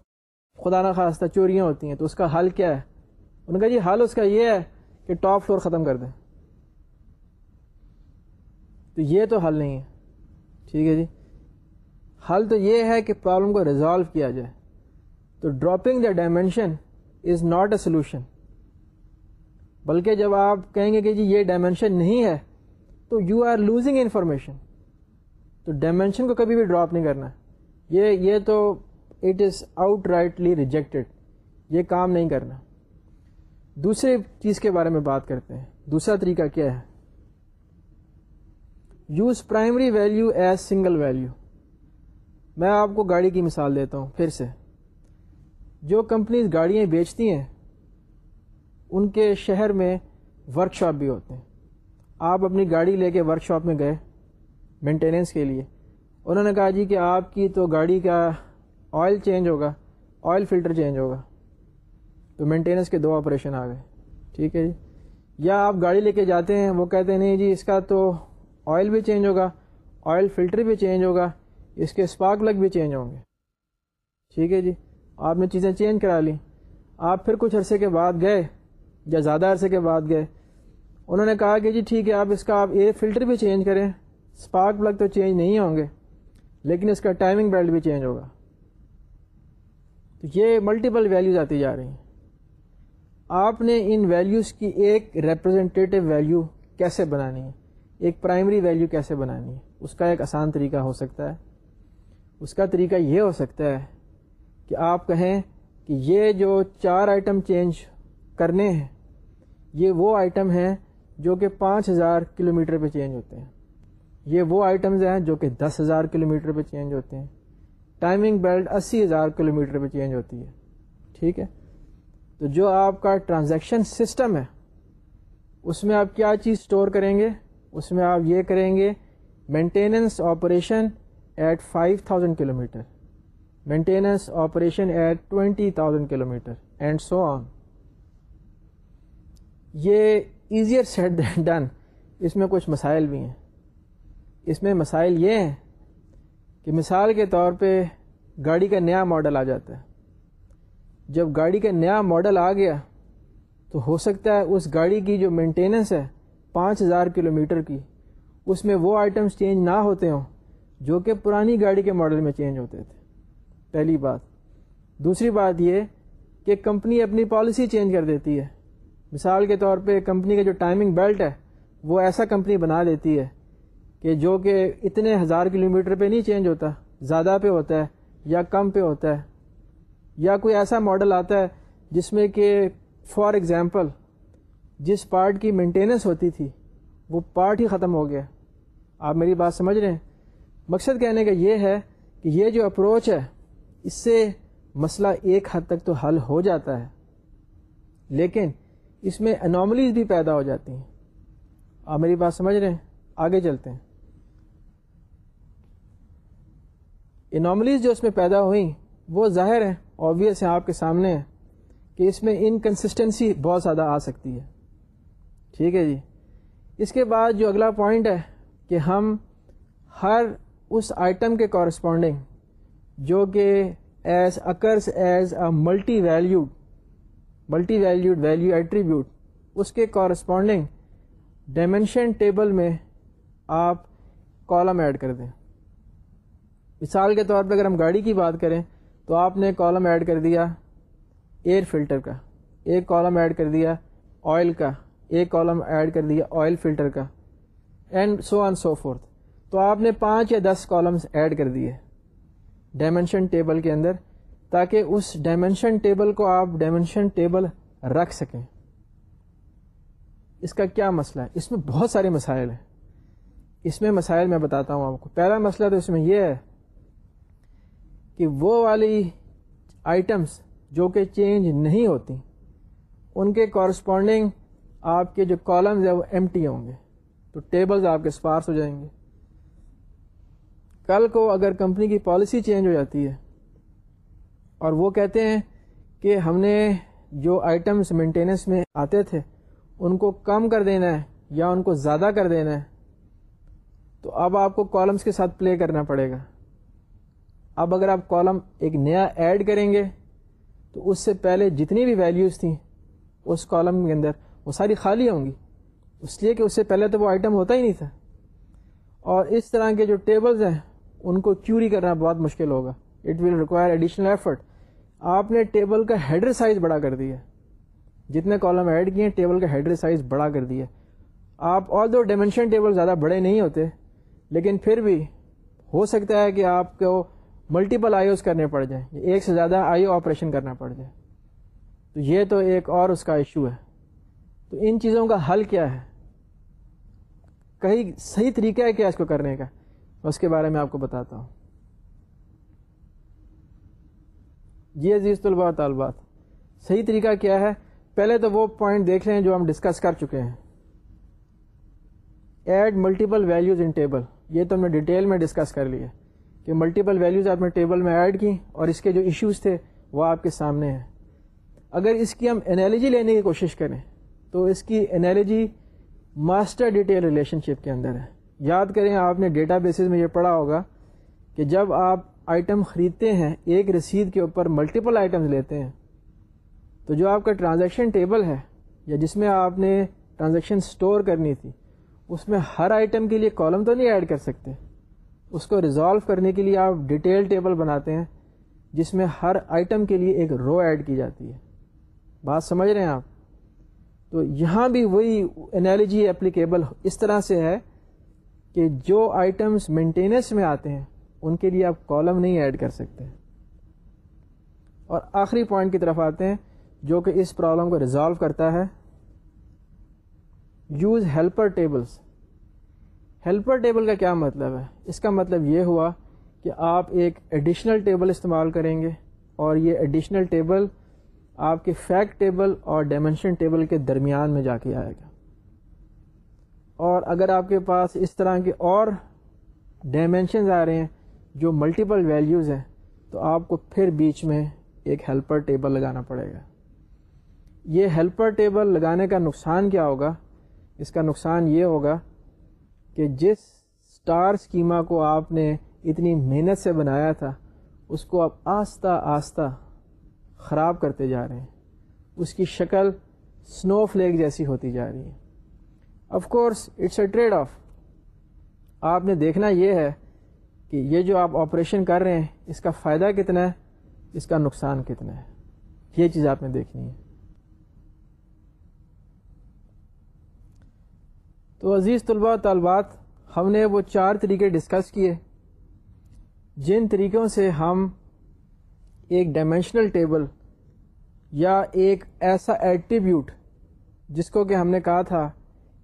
Speaker 1: خدا نخواستہ چوریاں ہوتی ہیں۔ تو اس کا حل کیا ہے؟ انہوں نے کہا جی حل اس کا یہ ہے کہ ٹاپ فلور ختم کر دیں۔ تو یہ تو حل نہیں ہے۔ ٹھیک ہے جی؟ حل تو یہ ہے کہ پرابلم کو ریزالو کیا جائے۔ تو dropping the dimension is not a solution بلکہ جب آپ کہیں گے کہ جی یہ ڈائمینشن نہیں ہے، تو یو آر لوزنگ انفارمیشن تو ڈائمینشن کو کبھی بھی ڈراپ نہیں کرنا۔ یہ یہ تو it is outrightly rejected یہ کام نہیں کرنا۔ دوسرے چیز کے بارے میں بات کرتے ہیں۔ دوسرا طریقہ کیا ہے؟ Use primary value as single value میں آپ کو گاڑی کی مثال دیتا ہوں، پھر سے۔ جو کمپنیز گاڑیاں بیچتی ہیں، ان کے شہر میں ورک شاپ بھی ہوتے ہیں۔ آپ اپنی گاڑی لے کے ورک شاپ میں گئے مینٹیننس کے لیے۔ انہوں نے کہا جی کہ آپ کی تو گاڑی کا آئل چینج ہوگا آئل فلٹر چینج ہوگا۔ تو مینٹیننس کے دو آپریشن آ گئے۔ ٹھیک ہے جی۔ یا آپ گاڑی لے کے جاتے ہیں، وہ کہتے ہیں، نہیں جی اس کا تو آئل بھی چینج ہوگا آئل فلٹر بھی چینج ہوگا۔ اس کے اسپارک لگ بھی چینج ہوں گے۔ ٹھیک ہے جی آپ نے چیزیں چینج کرا لیں۔ آپ پھر کچھ عرصے کے بعد گئے یا زیادہ عرصے کے بعد گئے۔ انہوں نے کہا کہ جی ٹھیک ہے، آپ اس کا آپ ایئر فلٹر بھی چینج کریں۔ اسپارک پلگ تو چینج نہیں ہوں گے، لیکن اس کا ٹائمنگ بیلٹ بھی چینج ہوگا۔ تو یہ ملٹیپل ویلیوز آتی جا رہی ہیں۔ آپ نے ان ویلیوز کی ایک ریپرزنٹیو ویلیو کیسے بنانی ہے؟ ایک پرائمری ویلیو کیسے بنانی ہے؟ اس کا ایک آسان طریقہ ہو سکتا ہے۔ اس کا طریقہ یہ ہو سکتا ہے کہ آپ کہیں کہ یہ جو چار آئٹم چینج کرنے ہیں، یہ وہ آئٹم ہیں جو کہ پانچ ہزار کلو میٹر پہ چینج ہوتے ہیں۔ یہ وہ آئٹمز ہیں جو کہ دس ہزار کلو میٹر پہ چینج ہوتے ہیں۔ ٹائمنگ بیلٹ اسی ہزار کلو میٹر پہ چینج ہوتی ہے۔ ٹھیک ہے؟ تو جو آپ کا ٹرانزیکشن سسٹم ہے، اس میں آپ کیا چیز اسٹور کریں گے؟ اس میں آپ یہ کریں گے maintenance operation at five thousand kilometer, maintenance operation at twenty thousand kilometer, and so on. یہ ایزیئر سیٹ دین ڈن اس میں کچھ مسائل بھی ہیں۔ اس میں مسائل یہ ہیں کہ مثال کے طور پہ گاڑی کا نیا ماڈل آ جاتا ہے۔ جب گاڑی کا نیا ماڈل آ گیا، تو ہو سکتا ہے اس گاڑی کی جو مینٹیننس ہے پانچ ہزار کلو میٹر کی، اس میں وہ آئٹمس چینج نہ ہوتے ہوں۔ جو کہ پرانی گاڑی کے ماڈل میں چینج ہوتے تھے۔ پہلی بات۔ دوسری بات یہ کہ کمپنی اپنی پالیسی چینج کر دیتی ہے۔ مثال کے طور پہ کمپنی کا جو ٹائمنگ بیلٹ ہے، وہ ایسا کمپنی بنا دیتی ہے کہ جو کہ اتنے ہزار کلو میٹر پہ نہیں چینج ہوتا، زیادہ پہ ہوتا ہے یا کم پہ ہوتا ہے۔ یا کوئی ایسا ماڈل آتا ہے جس میں کہ فار ایگزامپل جس پارٹ کی مینٹیننس ہوتی تھی، وہ پارٹ ہی ختم ہو گیا۔ آپ میری بات سمجھ رہے ہیں؟ مقصد کہنے کا یہ ہے کہ یہ جو اپروچ ہے، اس سے مسئلہ ایک حد تک تو حل ہو جاتا ہے، لیکن اس میں اناملیز بھی پیدا ہو جاتی ہیں۔ آپ میری بات سمجھ رہے ہیں؟ آگے چلتے ہیں۔ اناملیز جو اس میں پیدا ہوئیں، وہ ظاہر ہے آبویس ہے آپ کے سامنے ہے کہ اس میں انکنسسٹنسی بہت زیادہ آ سکتی ہے۔ ٹھیک ہے جی۔ اس کے بعد جو اگلا پوائنٹ ہے کہ ہم ہر اس آئٹم کے کورسپونڈنگ جو کہ as occurs as a multivalued multivalued value attribute اس کے کورسپونڈنگ ڈائمینشن ٹیبل میں آپ کالم ایڈ کر دیں۔ مثال کے طور پہ اگر ہم گاڑی کی بات کریں تو آپ نے کالم ایڈ کر دیا ایئر فلٹر کا، ایک کالم ایڈ کر دیا آئل کا، ایک کالم ایڈ کر دیا آئل فلٹر کا and so on so forth تو آپ نے پانچ یا دس کالمس ایڈ کر دیے ڈائمینشن ٹیبل کے اندر تاکہ اس ڈائمینشن ٹیبل کو آپ ڈائمینشن ٹیبل رکھ سکیں۔ اس کا کیا مسئلہ ہے؟ اس میں بہت سارے مسائل ہیں۔ اس میں مسائل میں بتاتا ہوں آپ کو۔ پہلا مسئلہ تو اس میں یہ ہے کہ وہ والی آئٹمس جو کہ چینج نہیں ہوتی، ان کے کورسپونڈنگ آپ کے جو کالمز ہیں وہ ایم ٹی ہوں گے۔ تو ٹیبلز آپ کے اسپارس ہو جائیں گے۔ کل کو اگر کمپنی کی پالیسی چینج ہو جاتی ہے، اور وہ کہتے ہیں کہ ہم نے جو آئٹمس مینٹیننس میں آتے تھے، ان کو کم کر دینا ہے یا ان کو زیادہ کر دینا ہے، تو اب آپ کو کالمس کے ساتھ پلے کرنا پڑے گا۔ اب اگر آپ کالم ایک نیا ایڈ کریں گے، تو اس سے پہلے جتنی بھی ویلیوز تھیں، اس کالم کے اندر وہ ساری خالی ہوں گی۔ اس لیے کہ اس سے پہلے تو وہ آئٹم ہوتا ہی نہیں تھا۔ اور اس طرح کے جو ٹیبلز ہیں ان کو کیوری کرنا بہت مشکل ہوگا۔ It will require additional effort آپ نے ٹیبل کا ہیڈر سائز بڑا کر دیا۔ جتنے کالم ایڈ کیے ہیں ٹیبل کا ہیڈر سائز بڑا کر دیا۔ آپ آل دو ڈائمینشن ٹیبل زیادہ بڑے نہیں ہوتے، لیکن پھر بھی ہو سکتا ہے کہ آپ کو ملٹیپل آئی اوز کرنے پڑ جائیں۔ ایک سے زیادہ آئی او آپریشن کرنا پڑ جائے۔ تو یہ تو ایک اور اس کا ایشو ہے۔ تو ان چیزوں کا حل کیا ہے؟ کہیں صحیح طریقہ ہے کیا اس کو کرنے کا؟ اس کے بارے میں آپ کو بتاتا ہوں۔ جی عزیز طلباء طالبات، صحیح طریقہ کیا ہے؟ پہلے تو وہ پوائنٹ دیکھ لیں جو ہم ڈسکس کر چکے ہیں۔ Add multiple values in table یہ تو ہم نے ڈیٹیل میں ڈسکس کر لیا کہ ملٹیپل ویلیوز آپ نے ٹیبل میں ایڈ کی اور اس کے جو ایشوز تھے وہ آپ کے سامنے ہیں۔ اگر اس کی ہم انالوجی لینے کی کوشش کریں تو اس کی analogy master detail relationship کے اندر ہے۔ یاد کریں، آپ نے ڈیٹا بیسز میں یہ پڑھا ہوگا کہ جب آپ آئٹم خریدتے ہیں، ایک رسید کے اوپر ملٹیپل آئٹمز لیتے ہیں، تو جو آپ کا ٹرانزیکشن ٹیبل ہے، یا جس میں آپ نے ٹرانزیکشن سٹور کرنی تھی، اس میں ہر آئٹم کے لیے کالم تو نہیں ایڈ کر سکتے۔ اس کو ریزالو کرنے کے لیے آپ ڈیٹیل ٹیبل بناتے ہیں، جس میں ہر آئٹم کے لیے ایک رو ایڈ کی جاتی ہے۔ بات سمجھ رہے ہیں آپ؟ تو یہاں بھی وہی انالوجی اپلیکیبل اس طرح سے ہے کہ جو آئٹمس مینٹیننس میں آتے ہیں، ان کے لیے آپ کالم نہیں ایڈ کر سکتے۔ اور آخری پوائنٹ کی طرف آتے ہیں، جو کہ اس پرابلم کو ریزالو کرتا ہے۔ Use helper tables helper table کا کیا مطلب ہے؟ اس کا مطلب یہ ہوا کہ آپ ایک ایڈیشنل ٹیبل استعمال کریں گے، اور یہ ایڈیشنل ٹیبل آپ کے فیکٹ ٹیبل اور ڈائمینشن ٹیبل کے درمیان میں جا کے آئے گا۔ اور اگر آپ کے پاس اس طرح کے اور ڈائمینشنز آ رہے ہیں جو ملٹیپل ویلیوز ہیں، تو آپ کو پھر بیچ میں ایک ہیلپر ٹیبل لگانا پڑے گا۔ یہ ہیلپر ٹیبل لگانے کا نقصان کیا ہوگا؟ اس کا نقصان یہ ہوگا کہ جس اسٹار اسکیما کو آپ نے اتنی محنت سے بنایا تھا، اس کو آپ آہستہ آہستہ خراب کرتے جا رہے ہیں۔ اس کی شکل سنو فلیک جیسی ہوتی جا رہی ہے۔ Of course it's a trade off آپ نے دیکھنا یہ ہے کہ یہ جو آپ آپریشن کر رہے ہیں، اس کا فائدہ کتنا ہے؟ اس کا نقصان کتنا ہے؟ یہ چیز آپ نے دیکھنی ہے۔ تو عزیز طلباء، طالبات، ہم نے وہ چار طریقے ڈسکس کیے۔ جن طریقوں سے ہم ایک ڈائمینشنل ٹیبل یا ایک ایسا ایٹریبیوٹ جس کو کہ ہم نے کہا تھا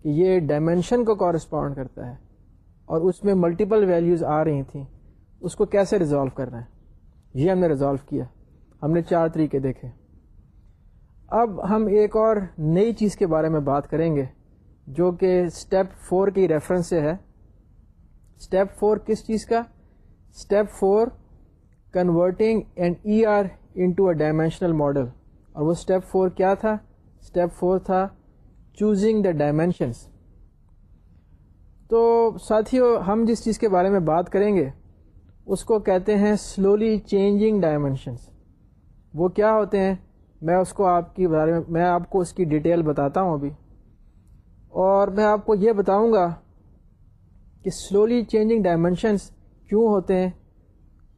Speaker 1: یہ ڈائمینشن کو کورسپونڈ کرتا ہے اور اس میں ملٹیپل ویلیوز آ رہی تھیں۔ اس کو کیسے ریزالو کرنا ہے یہ ہم نے ریزالو کیا۔ ہم نے چار طریقے دیکھے۔ اب ہم ایک اور نئی چیز کے بارے میں بات کریں گے، جو کہ اسٹیپ فور کی ریفرنس سے ہے۔ اسٹیپ فور کس چیز کا؟ Step four converting an E R into a dimensional model اور وہ اسٹیپ فور کیا تھا؟ اسٹیپ فور تھا چوزنگ دا ڈائمینشنس تو ساتھیوں ہم جس چیز کے بارے میں بات کریں گے، اس کو کہتے ہیں سلولی چینجنگ ڈائمینشنس وہ کیا ہوتے ہیں؟ میں اس کو آپ کی بارے میں میں آپ کو اس کی ڈیٹیل بتاتا ہوں ابھی۔ اور میں آپ کو یہ بتاؤں گا کہ سلولی چینجنگ ڈائمینشنس کیوں ہوتے ہیں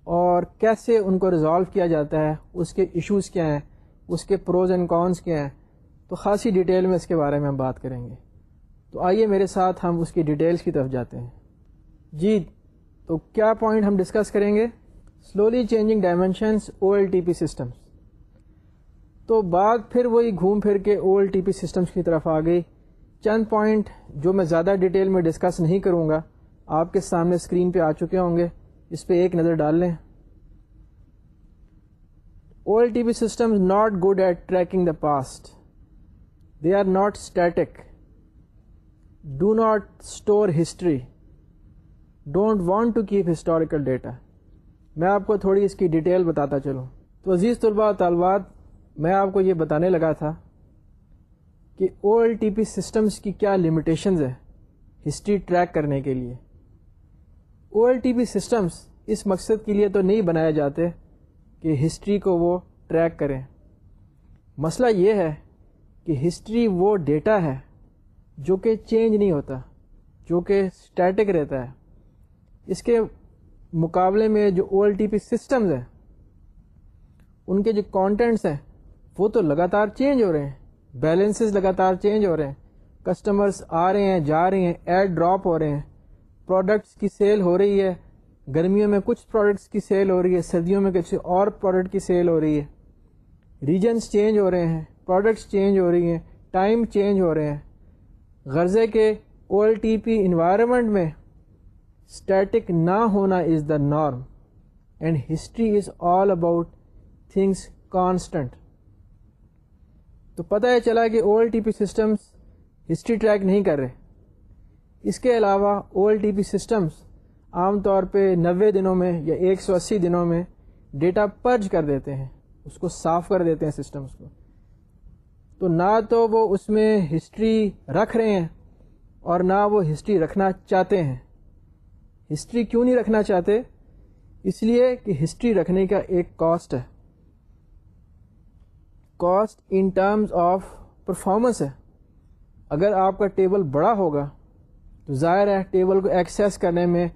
Speaker 1: اور کیسے ان کو ریزالو کیا جاتا ہے، اس کے ایشوز کیا ہیں، اس کے پروز اینڈ کونس کیا ہیں۔ تو خاصی ڈیٹیل میں اس کے بارے میں ہم بات کریں گے۔ تو آئیے میرے ساتھ ہم اس کی ڈیٹیلز کی طرف جاتے ہیں۔ جی تو کیا پوائنٹ ہم ڈسکس کریں گے؟ Slowly changing dimensions O L T P systems تو بات پھر وہی گھوم پھر کے O L T P systems کی طرف آ گئی چند پوائنٹ جو میں زیادہ ڈیٹیل میں ڈسکس نہیں کروں گا، آپ کے سامنے اسکرین پہ آ چکے ہوں گے۔ اس پہ ایک نظر ڈال لیں۔ O L T P system not good at tracking the past they are not static do not store history don't want to keep historical data میں آپ کو تھوڑی اس کی ڈیٹیل بتاتا چلوں۔ تو عزیز طلباء طالبات، میں آپ کو یہ بتانے لگا تھا کہ O L T P systems کی کیا لمیٹیشنز ہے ہسٹری ٹریک کرنے کے لیے۔ O L T P systems اس مقصد کے لیے تو نہیں بنائے جاتے کہ ہسٹری کو وہ ٹریک کریں۔ مسئلہ یہ ہے کہ ہسٹری وہ ڈیٹا ہے جو کہ چینج نہیں ہوتا، جو کہ اسٹیٹک رہتا ہے۔ اس کے مقابلے میں جو O L T P systems ہیں، ان کے جو کانٹینٹس ہیں، وہ تو لگاتار چینج ہو رہے ہیں۔ بیلنسز لگاتار چینج ہو رہے ہیں۔ کسٹمرس آ رہے ہیں، جا رہے ہیں ایڈ ڈراپ ہو رہے ہیں۔ پروڈکٹس کی سیل ہو رہی ہے۔ گرمیوں میں کچھ پروڈکٹس کی سیل ہو رہی ہے، سردیوں میں کچھ اور پروڈکٹ کی سیل ہو رہی ہے۔ ریجنس چینج ہو رہے ہیں۔ پروڈکٹس چینج ہو رہی ہیں، ٹائم چینج ہو رہے ہیں۔ غرضے کے O L T P environment میں اسٹیٹک نہ ہونا is the norm and history is all about things constant تو پتہ یہ چلا کہ O L T P systems history track نہیں کر رہے۔ اس کے علاوہ O L T P systems عام طور پہ نوے دنوں میں یا ایک سو اسی دنوں میں ڈیٹا پرج کر دیتے ہیں، اس کو صاف کر دیتے ہیں سسٹمس کو۔ تو نہ تو وہ اس میں ہسٹری رکھ رہے ہیں اور نہ وہ ہسٹری رکھنا چاہتے ہیں۔ ہسٹری کیوں نہیں رکھنا چاہتے؟ اس لیے کہ ہسٹری رکھنے کا ایک کاسٹ ہے۔ Cost in terms of performance ہے۔ اگر آپ کا ٹیبل بڑا ہوگا، تو ظاہر ہے ٹیبل کو ایکسیس کرنے میں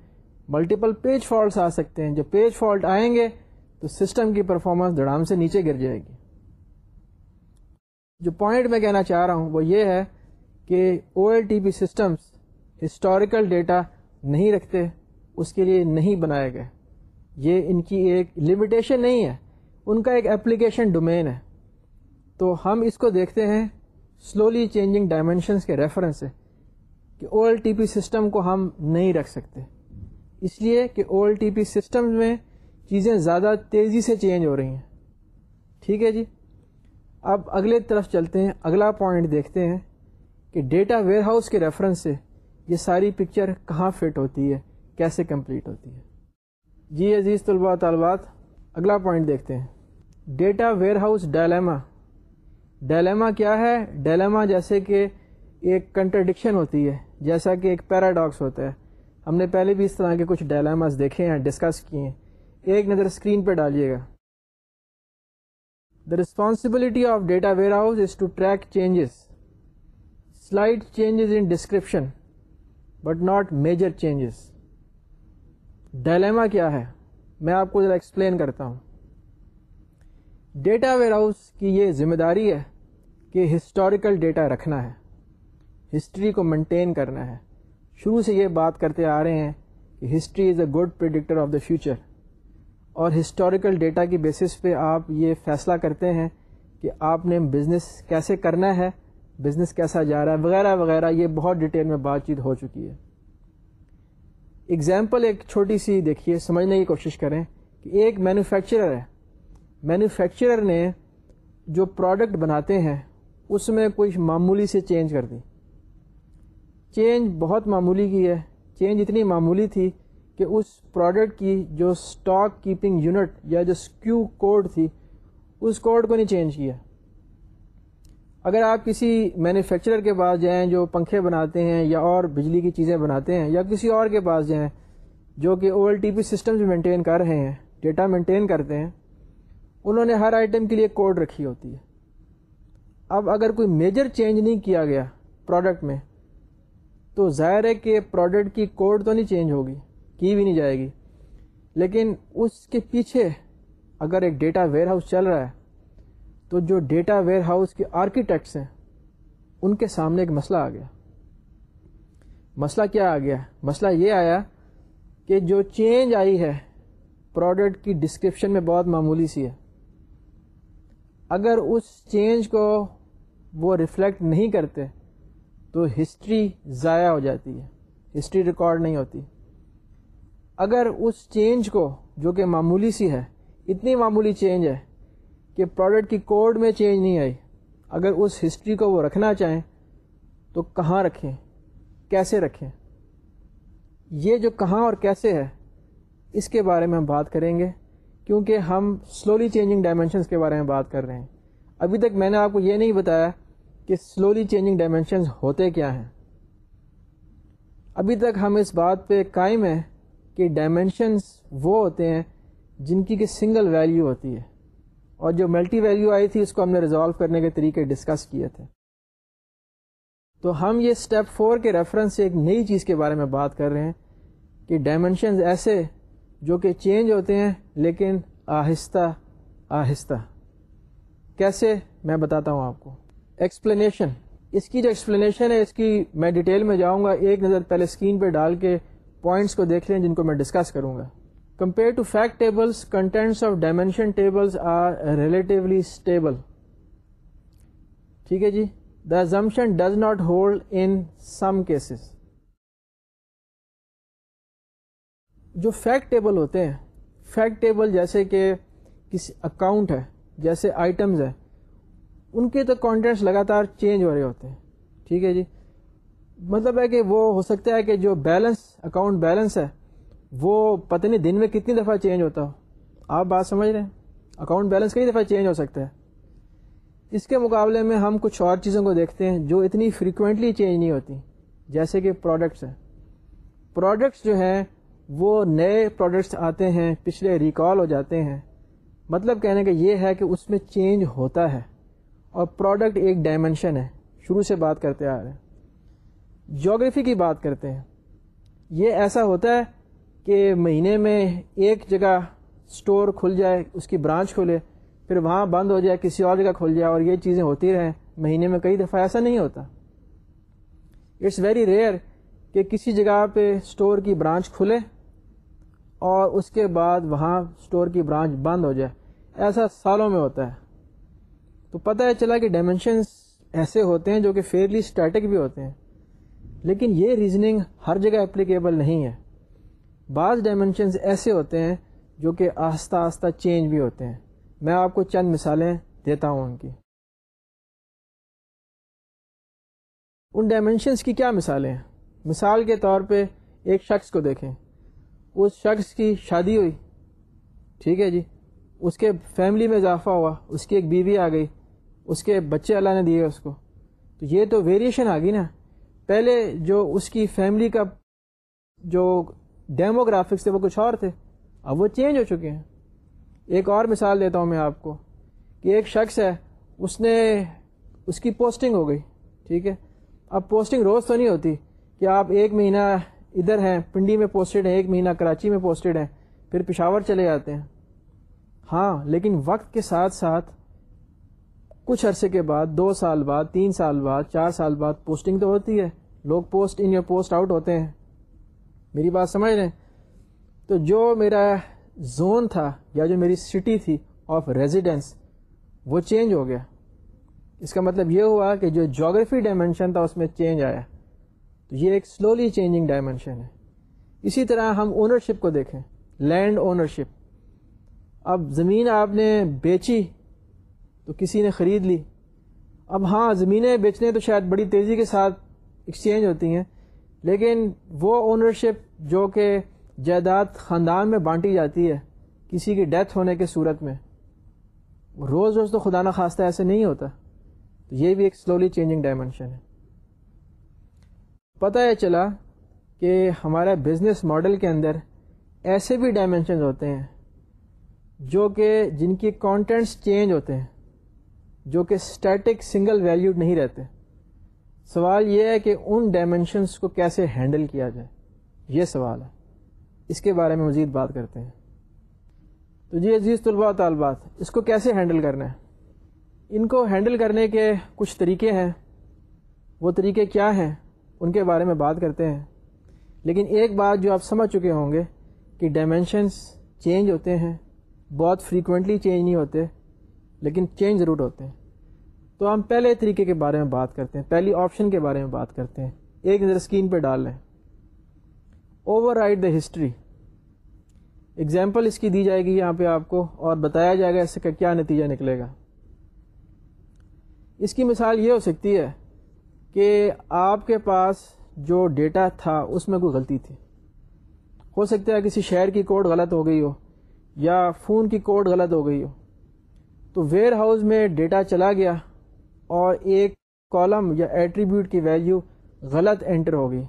Speaker 1: ملٹیپل پیج فالٹس آ سکتے ہیں۔ جب پیج فالٹ آئیں گے، تو سسٹم کی پرفارمنس دڑام سے نیچے گر جائے گی۔ جو پوائنٹ میں کہنا چاہ رہا ہوں وہ یہ ہے کہ O L T P systems historical data نہیں رکھتے، اس کے لیے نہیں بنائے گئے۔ یہ ان کی ایک لمیٹیشن نہیں ہے، ان کا ایک اپلیکیشن ڈومین ہے۔ تو ہم اس کو دیکھتے ہیں سلولی چینجنگ ڈائمینشنس کے ریفرنس سے کہ O L T P system کو ہم نہیں رکھ سکتے۔ اس لیے کہ O L T P system میں چیزیں زیادہ تیزی سے چینج ہو رہی ہیں۔ ٹھیک ہے جی؟ اب اگلے طرف چلتے ہیں، اگلا پوائنٹ دیکھتے ہیں کہ ڈیٹا ویئر ہاؤس کے ریفرنس سے یہ ساری پکچر کہاں فٹ ہوتی ہے، کیسے کمپلیٹ ہوتی ہے۔ جی عزیز طلباء طالبات، اگلا پوائنٹ دیکھتے ہیں۔ Data where house dilemma dilemma کیا ہے؟ ڈائلیما جیسے کہ ایک کنٹرڈکشن ہوتی ہے، جیسا کہ ایک پیراڈاکس ہوتا ہے۔ ہم نے پہلے بھی اس طرح کے کچھ ڈائلیماز دیکھے ہیں ڈسکس کیے ہیں۔ ایک نظر اسکرین پہ ڈالیے گا۔ The responsibility of data warehouse is to track changes slight changes in description but not major changes dilemma کیا ہے میں آپ کو ذرا ایکسپلین کرتا ہوں ڈیٹا ویئر ہاؤس کی یہ ذمہ داری ہے کہ ہسٹوریکل ڈیٹا رکھنا ہے ہسٹری کو مینٹین کرنا ہے شروع سے یہ بات کرتے آ رہے ہیں کہ history is a good predictor of the future اور ہسٹوریکل ڈیٹا کی بیسس پہ آپ یہ فیصلہ کرتے ہیں کہ آپ نے بزنس کیسے کرنا ہے بزنس کیسا جا رہا ہے، وغیرہ وغیرہ، یہ بہت ڈیٹیل میں بات چیت ہو چکی ہے۔ اگزامپل ایک چھوٹی سی دیکھیے، سمجھنے کی کوشش کریں کہ ایک مینوفیکچرر ہے۔ مینوفیکچرر نے جو پروڈکٹ بناتے ہیں، اس میں کچھ معمولی سے چینج کر دی۔ چینج بہت معمولی کی ہے چینج اتنی معمولی تھی کہ اس پروڈکٹ کی جو اسٹاک کیپنگ یونٹ یا جو اسکیو کوڈ تھی، اس کوڈ کو نہیں چینج کیا۔ اگر آپ کسی مینوفیکچرر کے پاس جائیں جو پنکھے بناتے ہیں یا اور بجلی کی چیزیں بناتے ہیں، یا کسی اور کے پاس جائیں جو کہ O L T P systems maintain کر رہے ہیں ڈیٹا مینٹین کرتے ہیں، انہوں نے ہر آئٹم کے لیے کوڈ رکھی ہوتی ہے۔ اب اگر کوئی میجر چینج نہیں کیا گیا پروڈکٹ میں، تو ظاہر ہے کہ پروڈکٹ کی کوڈ تو نہیں چینج ہوگی۔ کی بھی نہیں جائے گی۔ لیکن اس کے پیچھے اگر ایک ڈیٹا ویئر ہاؤس چل رہا ہے، تو جو ڈیٹا ویئر ہاؤس کے آرکیٹیکٹس ہیں، ان کے سامنے ایک مسئلہ آ گیا۔ مسئلہ کیا آ گیا؟ مسئلہ یہ آیا کہ جو چینج آئی ہے پروڈکٹ کی ڈسکرپشن میں بہت معمولی سی ہے۔ اگر اس چینج کو وہ ریفلیکٹ نہیں کرتے، تو ہسٹری ضائع ہو جاتی ہے۔ ہسٹری ریکارڈ نہیں ہوتی۔ اگر اس چینج کو جو کہ معمولی سی ہے، اتنی معمولی چینج ہے کہ پروڈکٹ کی کوڈ میں چینج نہیں آئی، اگر اس ہسٹری کو وہ رکھنا چاہیں تو کہاں رکھیں؟ کیسے رکھیں؟ یہ جو کہاں اور کیسے ہے، اس کے بارے میں ہم بات کریں گے، کیونکہ ہم سلولی چینجنگ ڈائمینشنس کے بارے میں بات کر رہے ہیں۔ ابھی تک میں نے آپ کو یہ نہیں بتایا کہ سلولی چینجنگ ڈائمینشنز ہوتے کیا ہیں۔ ابھی تک ہم اس بات پہ قائم ہیں کہ ڈائمینشنس وہ ہوتے ہیں جن کی کہ سنگل ویلیو ہوتی ہے۔ اور جو ملٹی ویلیو آئی تھی اس کو ہم نے ریزالو کرنے کے طریقے ڈسکس کیے تھے۔ تو ہم یہ اسٹیپ فور کے ریفرنس سے ایک نئی چیز کے بارے میں بات کر رہے ہیں کہ ڈائمینشنز ایسے جو کہ چینج ہوتے ہیں لیکن آہستہ آہستہ۔ کیسے؟ میں بتاتا ہوں آپ کو۔ ایکسپلینیشن اس کی جو ایکسپلینیشن ہے، اس کی میں ڈیٹیل میں جاؤں گا۔ ایک نظر پہلے اسکرین پہ ڈال کے پوائنٹس کو دیکھ لیں جن کو میں ڈسکس کروں گا۔ Compare to fact tables contents of dimension tables are relatively stable ٹھیک ہے جی؟ The assumption does not hold in some cases جو فیکٹ ٹیبل ہوتے ہیں فیکٹ ٹیبل جیسے کہ کسی اکاؤنٹ ہے، جیسے آئٹمز ہے، ان کے تو کانٹینٹس لگاتار چینج ہو رہے ہوتے ہیں۔ ٹھیک ہے جی؟ مطلب ہے کہ وہ ہو سکتا ہے کہ جو بیلنس اکاؤنٹ بیلنس ہے، وہ پتہ نہیں دن میں کتنی دفعہ چینج ہوتا ہو۔ آپ بات سمجھ رہے ہیں؟ اکاؤنٹ بیلنس کئی دفعہ چینج ہو سکتا ہے۔ اس کے مقابلے میں ہم کچھ اور چیزوں کو دیکھتے ہیں جو اتنی فریکوینٹلی چینج نہیں ہوتی، جیسے کہ پروڈکٹس ہیں۔ پروڈکٹس جو ہیں، وہ نئے پروڈکٹس آتے ہیں، پچھلے ریکال ہو جاتے ہیں۔ مطلب کہنے کا یہ ہے کہ اس میں چینج ہوتا ہے۔ اور پروڈکٹ ایک ڈائمنشن ہے۔ شروع سے بات کرتے آ رہے ہیں۔ جغرفی کی بات کرتے ہیں۔ یہ ایسا ہوتا ہے کہ مہینے میں ایک جگہ اسٹور کھل جائے، اس کی برانچ کھلے، پھر وہاں بند ہو جائے، کسی اور جگہ کھل جائے اور یہ چیزیں ہوتی رہیں۔ مہینے میں کئی دفعہ ایسا نہیں ہوتا۔ اٹس ویری ریئر کہ کسی جگہ پہ اسٹور کی برانچ کھلے اور اس کے بعد وہاں اسٹور کی برانچ بند ہو جائے۔ ایسا سالوں میں ہوتا ہے۔ تو پتہ ہے چلا کہ ڈائمینشنس ایسے ہوتے ہیں جو کہ فیئرلی اسٹیٹک بھی ہوتے ہیں۔ لیکن یہ ریزننگ ہر جگہ اپلیکیبل نہیں ہے۔ بعض ڈائمینشنز ایسے ہوتے ہیں جو کہ آہستہ آہستہ چینج بھی ہوتے ہیں۔ میں آپ کو چند مثالیں دیتا ہوں ان کی۔ ان ڈائمینشنس کی کیا مثالیں ہیں؟ مثال کے طور پہ ایک شخص کو دیکھیں۔ اس شخص کی شادی ہوئی۔ ٹھیک ہے جی۔ اس کے فیملی میں اضافہ ہوا۔ اس کی ایک بیوی آ گئی۔ اس کے بچے اللہ نے دیے اس کو۔ تو یہ تو ویریشن آ گئی نا۔ پہلے جو اس کی فیملی کا جو ڈیموگرافکس تھے وہ کچھ اور تھے، اب وہ چینج ہو چکے ہیں۔ ایک اور مثال دیتا ہوں میں آپ کو کہ ایک شخص ہے، اس نے اس کی پوسٹنگ ہو گئی، ٹھیک ہے؟ اب پوسٹنگ روز تو نہیں ہوتی کہ آپ ایک مہینہ ادھر ہیں، پنڈی میں پوسٹڈ ہیں، ایک مہینہ کراچی میں پوسٹڈ ہیں، پھر پشاور چلے جاتے ہیں۔ ہاں لیکن وقت کے ساتھ ساتھ کچھ عرصے کے بعد، دو سال بعد، تین سال بعد، چار سال بعد پوسٹنگ تو ہوتی ہے۔ لوگ پوسٹ ان یا پوسٹ آؤٹ ہوتے ہیں۔ میری بات سمجھ رہے ہیں؟ تو جو میرا زون تھا یا جو میری سٹی تھی آف ریزیڈینس وہ چینج ہو گیا۔ اس کا مطلب یہ ہوا کہ جو جاگرفی ڈائمینشن تھا اس میں چینج آیا۔ تو یہ ایک سلولی چینجنگ ڈائمینشن ہے۔ اسی طرح ہم اونرشپ کو دیکھیں۔ لینڈ اونرشپ اب زمین آپ نے بیچی تو کسی نے خرید لی۔ اب ہاں زمینیں بیچنے تو شاید بڑی تیزی کے ساتھ ایکسچینج ہوتی ہیں، لیکن وہ اونرشپ جو کہ جائیداد خاندان میں بانٹی جاتی ہے کسی کی ڈیتھ ہونے کے صورت میں، روز روز تو خدا نہ خواستہ ایسے نہیں ہوتا۔ تو یہ بھی ایک سلولی چینجنگ ڈائمنشن ہے۔ پتہ یہ چلا کہ ہمارا بزنس ماڈل کے اندر ایسے بھی ڈائمنشنز ہوتے ہیں جو کہ جن کی کانٹینٹس چینج ہوتے ہیں، جو کہ اسٹیٹک سنگل ویلیوڈ نہیں رہتے۔ سوال یہ ہے کہ ان ڈائمنشنس کو کیسے ہینڈل کیا جائے؟ یہ سوال ہے۔ اس کے بارے میں مزید بات کرتے ہیں۔ تو جی عزیز طلباء طالبات، اس کو کیسے ہینڈل کرنا ہے؟ ان کو ہینڈل کرنے کے کچھ طریقے ہیں۔ وہ طریقے کیا ہیں؟ ان کے بارے میں بات کرتے ہیں۔ لیکن ایک بات جو آپ سمجھ چکے ہوں گے کہ ڈائمینشنس چینج ہوتے ہیں۔ بہت فریکوینٹلی چینج نہیں ہوتے، لیکن چینج ضرور ہوتے ہیں۔ تو ہم پہلے طریقے کے بارے میں بات کرتے ہیں، پہلی آپشن کے بارے میں بات کرتے ہیں۔ ایک نظر اسکرین پہ ڈال لیں۔ Override the history example اس کی دی جائے گی یہاں پہ آپ کو اور بتایا جائے گا اس سے کیا نتیجہ نکلے گا۔ اس کی مثال یہ ہو سکتی ہے کہ آپ کے پاس جو ڈیٹا تھا، اس میں کوئی غلطی تھی۔ ہو سکتا ہے کسی شہر کی کوڈ غلط ہو گئی ہو یا فون کی کوڈ غلط ہو گئی ہو۔ تو ویئر ہاؤس میں ڈیٹا چلا گیا۔ اور ایک کالم یا ایٹریبیوٹ کی ویلیو غلط انٹر ہو گئی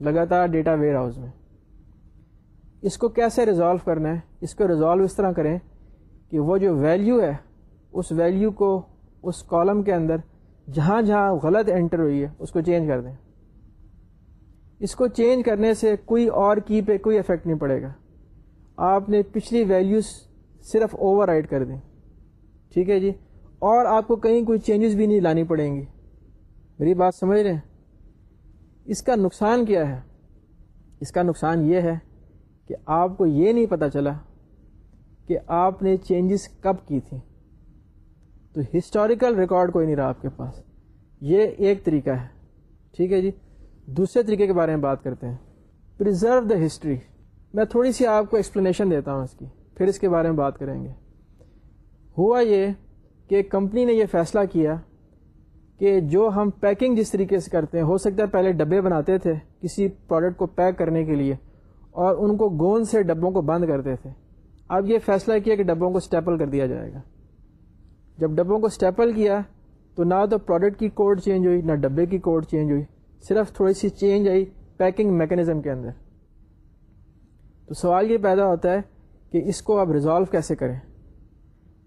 Speaker 1: لگاتار ڈیٹا ویئر ہاؤس میں۔ اس کو کیسے ریزالو کرنا ہے؟ اس کو ریزالو اس طرح کریں کہ وہ جو ویلیو ہے، اس ویلیو کو اس کالم کے اندر جہاں جہاں غلط انٹر ہوئی ہے، اس کو چینج کر دیں۔ اس کو چینج کرنے سے کوئی اور کی پہ کوئی افیکٹ نہیں پڑے گا۔ آپ نے پچھلی ویلیوز صرف اوور رائڈ کر دیں۔ ٹھیک ہے جی؟ اور آپ کو کہیں کوئی چینجز بھی نہیں لانی پڑیں گی۔ میری بات سمجھ رہے ہیں؟ اس کا نقصان کیا ہے؟ اس کا نقصان یہ ہے کہ آپ کو یہ نہیں پتہ چلا کہ آپ نے چینجز کب کی تھی تو ہسٹوریکل ریکارڈ کوئی نہیں رہا آپ کے پاس۔ یہ ایک طریقہ ہے۔ ٹھیک ہے جی؟ دوسرے طریقے کے بارے میں بات کرتے ہیں۔ پرزرو دا ہسٹری میں تھوڑی سی آپ کو ایکسپلینیشن دیتا ہوں اس کی۔ پھر اس کے بارے میں بات کریں گے۔ ہوا یہ کہ کمپنی نے یہ فیصلہ کیا کہ جو ہم پیکنگ جس طریقے سے کرتے ہیں، ہو سکتا ہے پہلے ڈبے بناتے تھے کسی پروڈکٹ کو پیک کرنے کے لیے اور ان کو گوند سے ڈبوں کو بند کرتے تھے۔ اب یہ فیصلہ کیا کہ ڈبوں کو اسٹیپل کر دیا جائے گا۔ جب ڈبوں کو اسٹیپل کیا تو نہ تو پروڈکٹ کی کوڈ چینج ہوئی، نہ ڈبے کی کوڈ چینج ہوئی، صرف تھوڑی سی چینج آئی پیکنگ میکینزم کے اندر۔ تو سوال یہ پیدا ہوتا ہے کہ اس کو آپ ریزالو کیسے کریں؟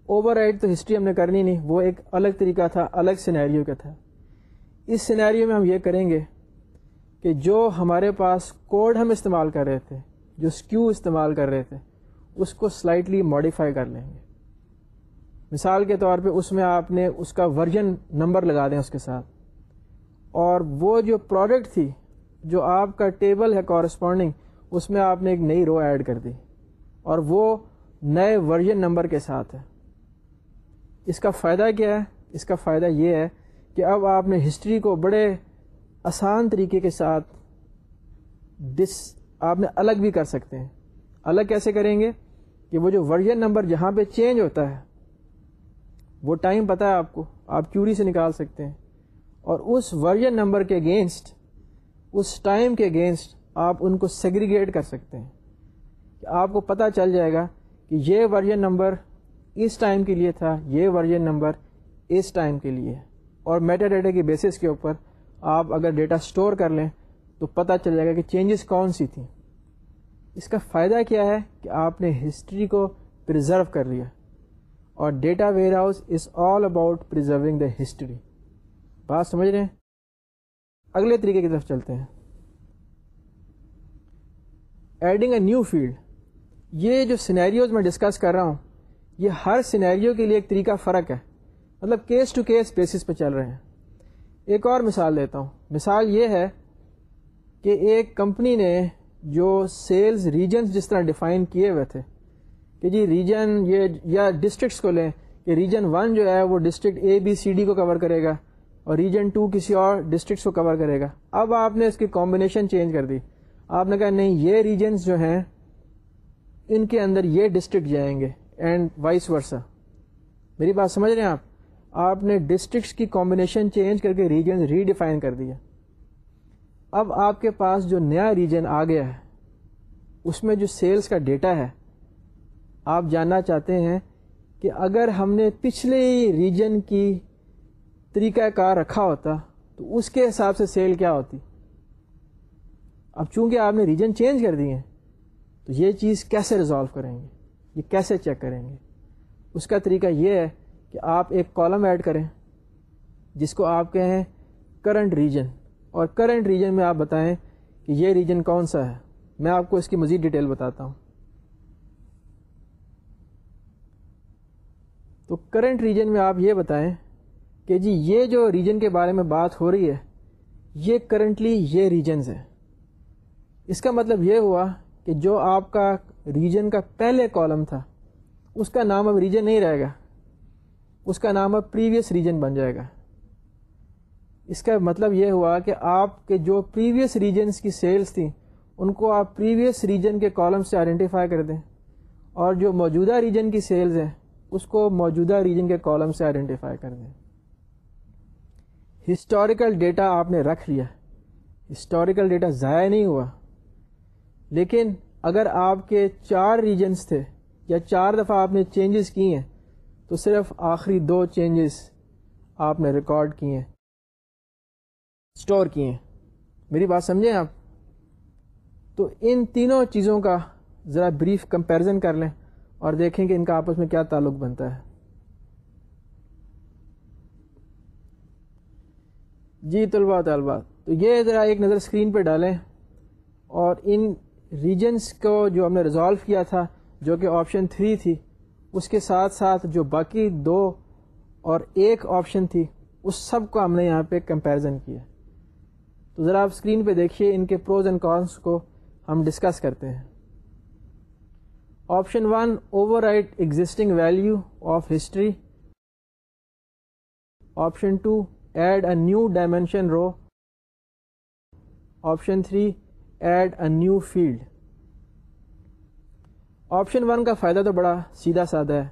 Speaker 1: اوور رائڈ تو ہسٹری ہم نے کرنی نہیں، وہ ایک الگ طریقہ تھا، الگ سینیریو کا تھا۔ اس سینیریو میں ہم یہ کریں گے کہ جو ہمارے پاس کوڈ ہم استعمال کر رہے تھے، جو اسکیو استعمال کر رہے تھے، اس کو سلائٹلی ماڈیفائی کر لیں گے۔ مثال کے طور پہ اس میں آپ نے اس کا ورژن نمبر لگا دیں اس کے ساتھ۔ اور وہ جو پروڈکٹ تھی، جو آپ کا ٹیبل ہے کورسپونڈنگ اس میں آپ نے ایک نئی رو ایڈ کر دی۔ اور وہ نئے ورژن نمبر کے ساتھ ہے۔ اس کا فائدہ کیا ہے؟ اس کا فائدہ یہ ہے کہ اب آپ نے ہسٹری کو بڑے آسان طریقے کے ساتھ ڈس آپ نے الگ بھی کر سکتے ہیں۔ الگ کیسے کریں گے؟ کہ وہ جو ورژن نمبر جہاں پہ چینج ہوتا ہے، وہ ٹائم پتہ ہے آپ کو، آپ کیوری سے نکال سکتے ہیں۔ اور اس ورژن نمبر کے اگینسٹ اس ٹائم کے اگینسٹ آپ ان کو سیگریگیٹ کر سکتے ہیں۔ کہ آپ کو پتہ چل جائے گا کہ یہ ورژن نمبر اس ٹائم کے لیے تھا، یہ ورژن نمبر اس ٹائم کے لیے۔ اور میٹا ڈیٹا کی بیسس کے اوپر آپ اگر ڈیٹا اسٹور کر لیں تو پتہ چل جائے گا کہ چینجز کون سی تھیں۔ اس کا فائدہ کیا ہے کہ آپ نے ہسٹری کو پرزرو کر لیا۔ اور data warehouse is all about preserving the history بات سمجھ رہے ہیں؟ اگلے طریقے کی طرف چلتے ہیں۔ ایڈنگ اے نیو فیلڈ یہ جو سینیریوز میں ڈسکس کر رہا ہوں یہ ہر سینیریو کے لیے ایک طریقہ فرق ہے۔ مطلب کیس ٹو کیس بیسس پہ چل رہے ہیں۔ ایک اور مثال دیتا ہوں۔ مثال یہ ہے کہ ایک کمپنی نے جو سیلز ریجنز جس طرح ڈیفائن کیے ہوئے تھے کہ جی ریجن یہ یا ڈسٹرکٹس کو لیں کہ ریجن ون جو ہے وہ district A B C D کو کور کرے گا اور ریجن ٹو کسی اور ڈسٹرکٹس کو کور کرے گا۔ اب آپ نے اس کی کمبینیشن چینج کر دی۔ آپ نے کہا نہیں، یہ ریجنس جو ہیں ان کے اندر یہ ڈسٹرکٹ جائیں گے۔ And vice versa. میری بات سمجھ رہے ہیں آپ؟ آپ نے ڈسٹرکٹس کی کمبینیشن چینج کر کے ریجن ری ڈیفائن کر دیا۔ اب آپ کے پاس جو نیا ریجن آ گیا ہے، اس میں جو سیلز کا ڈیٹا ہے، آپ جاننا چاہتے ہیں کہ اگر ہم نے پچھلے ریجن کی طریقہ کار رکھا ہوتا، تو اس کے حساب سے سیل کیا ہوتی۔ اب چونکہ آپ نے ریجن چینج کر دیے تو یہ چیز کیسے ریزالو کریں گے؟ یہ کیسے چیک کریں گے؟ اس کا طریقہ یہ ہے کہ آپ ایک کالم ایڈ کریں، جس کو آپ کہیں کرنٹ ریجن اور کرنٹ ریجن میں آپ بتائیں کہ یہ ریجن کون سا ہے۔ میں آپ کو اس کی مزید ڈیٹیل بتاتا ہوں۔ تو کرنٹ ریجن میں آپ یہ بتائیں کہ جی یہ جو ریجن کے بارے میں بات ہو رہی ہے، یہ کرنٹلی یہ ریجنز ہیں۔ اس کا مطلب یہ ہوا کہ جو آپ کا ریجن کا پہلے کالم تھا۔ اس کا نام اب ریجن نہیں رہے گا۔ اس کا نام اب پریویس ریجن بن جائے گا۔ اس کا مطلب یہ ہوا کہ آپ کے جو پریویس ریجنس کی سیلز تھیں، ان کو آپ پریویس ریجن کے کالم سے آئیڈینٹیفائی کر دیں۔ اور جو موجودہ ریجن کی سیلز ہیں، اس کو موجودہ ریجن کے کالم سے آئیڈینٹیفائی کر دیں۔ ہسٹوریکل ڈیٹا آپ نے رکھ لیا۔ ہسٹوریکل ڈیٹا ضائع نہیں ہوا۔ لیکن اگر آپ کے چار ریجنس تھے یا چار دفعہ آپ نے چینجز کی ہیں، تو صرف آخری دو چینجز آپ نے ریکارڈ کیے ہیں اسٹور کیے ہیں۔ میری بات سمجھیں آپ؟ تو ان تینوں چیزوں کا ذرا بریف کمپیرزن کر لیں اور دیکھیں کہ ان کا آپس میں کیا تعلق بنتا ہے۔ جی طلبا طالبات۔ تو یہ ذرا ایک نظر اسکرین پہ ڈالیں اور ان ریجنس کو جو ہم نے ریزالو کیا تھا، جو کہ آپشن تھری تھی، اس کے ساتھ ساتھ جو باقی دو اور ایک آپشن تھی، اس سب کو ہم نے یہاں پہ کمپیرزن کیا۔ تو ذرا آپ اسکرین پہ دیکھیے ان کے پروز اینڈ کانس کو ہم ڈسکس کرتے ہیں۔ Option one overwrite existing value of history option two add a new dimension row option three add a new field. Option one کا فائدہ تو بڑا سیدھا سادہ ہے۔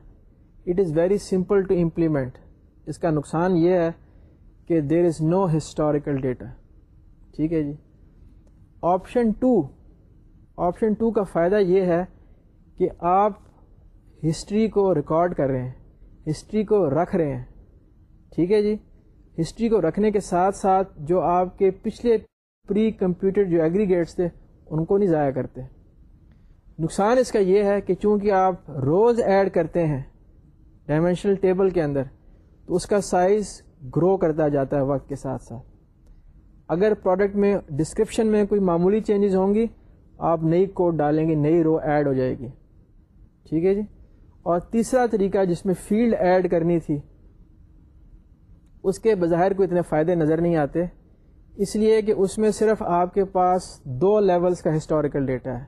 Speaker 1: It is very simple to implement اس کا نقصان یہ ہے کہ دیر از نو ہسٹوریکل ڈیٹا ٹھیک ہے جی۔ آپشن ٹو آپشن ٹو کا فائدہ یہ ہے کہ آپ ہسٹری کو ریکارڈ کر رہے ہیں، ہسٹری کو رکھ رہے ہیں۔ ٹھیک ہے جی۔ ہسٹری کو رکھنے کے ساتھ ساتھ جو آپ کے پچھلے پری کمپیوٹر جو ایگریگیٹس تھے، ان کو نہیں ضائع کرتے۔ نقصان اس کا یہ ہے کہ چونکہ آپ روز ایڈ کرتے ہیں ڈائمینشنل ٹیبل کے اندر، تو اس کا سائز گرو کرتا جاتا ہے وقت کے ساتھ ساتھ۔ اگر پروڈکٹ میں ڈسکرپشن میں کوئی معمولی چینجز ہوں گی، آپ نئی کوڈ ڈالیں گے، نئی رو ایڈ ہو جائے گی۔ ٹھیک ہے جی؟ اور تیسرا طریقہ جس میں فیلڈ ایڈ کرنی تھی، اس کے بظاہر کو اتنے فائدے نظر نہیں آتے۔ اس لیے کہ اس میں صرف آپ کے پاس دو لیولز کا ہسٹوریکل ڈیٹا ہے۔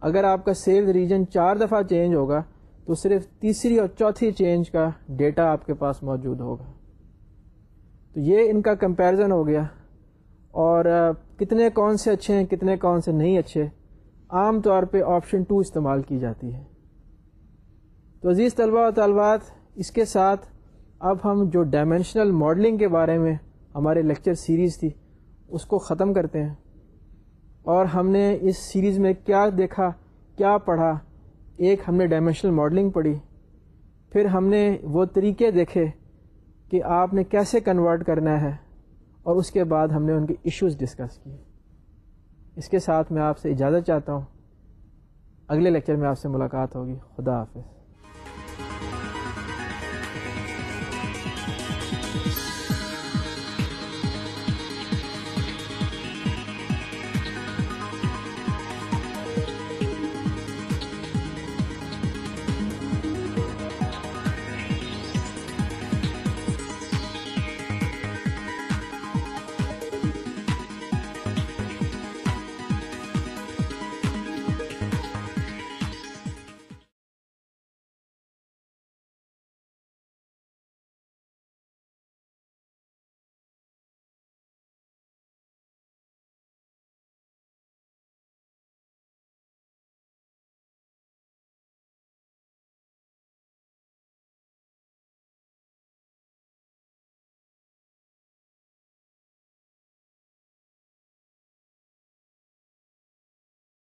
Speaker 1: اگر آپ کا سیو ریجن چار دفعہ چینج ہوگا، تو صرف تیسری اور چوتھی چینج کا ڈیٹا آپ کے پاس موجود ہوگا۔ تو یہ ان کا کمپیرزن ہو گیا۔ اور کتنے کون سے اچھے ہیں، کتنے کون سے نہیں اچھے، عام طور پہ آپشن ٹو استعمال کی جاتی ہے۔ تو عزیز طلباء و طالبات، اس کے ساتھ اب ہم جو ڈائمینشنل ماڈلنگ کے بارے میں ہمارے لیکچر سیریز تھی، اس کو ختم کرتے ہیں۔ اور ہم نے اس سیریز میں کیا دیکھا، کیا پڑھا؟ ایک ہم نے ڈائمینشنل ماڈلنگ پڑھی۔ پھر ہم نے وہ طریقے دیکھے کہ آپ نے کیسے کنورٹ کرنا ہے۔ اور اس کے بعد ہم نے ان کے ایشوز ڈسکس کیے۔ اس کے ساتھ میں آپ سے اجازت چاہتا ہوں۔ اگلے لیکچر میں آپ سے ملاقات ہوگی۔ خدا حافظ۔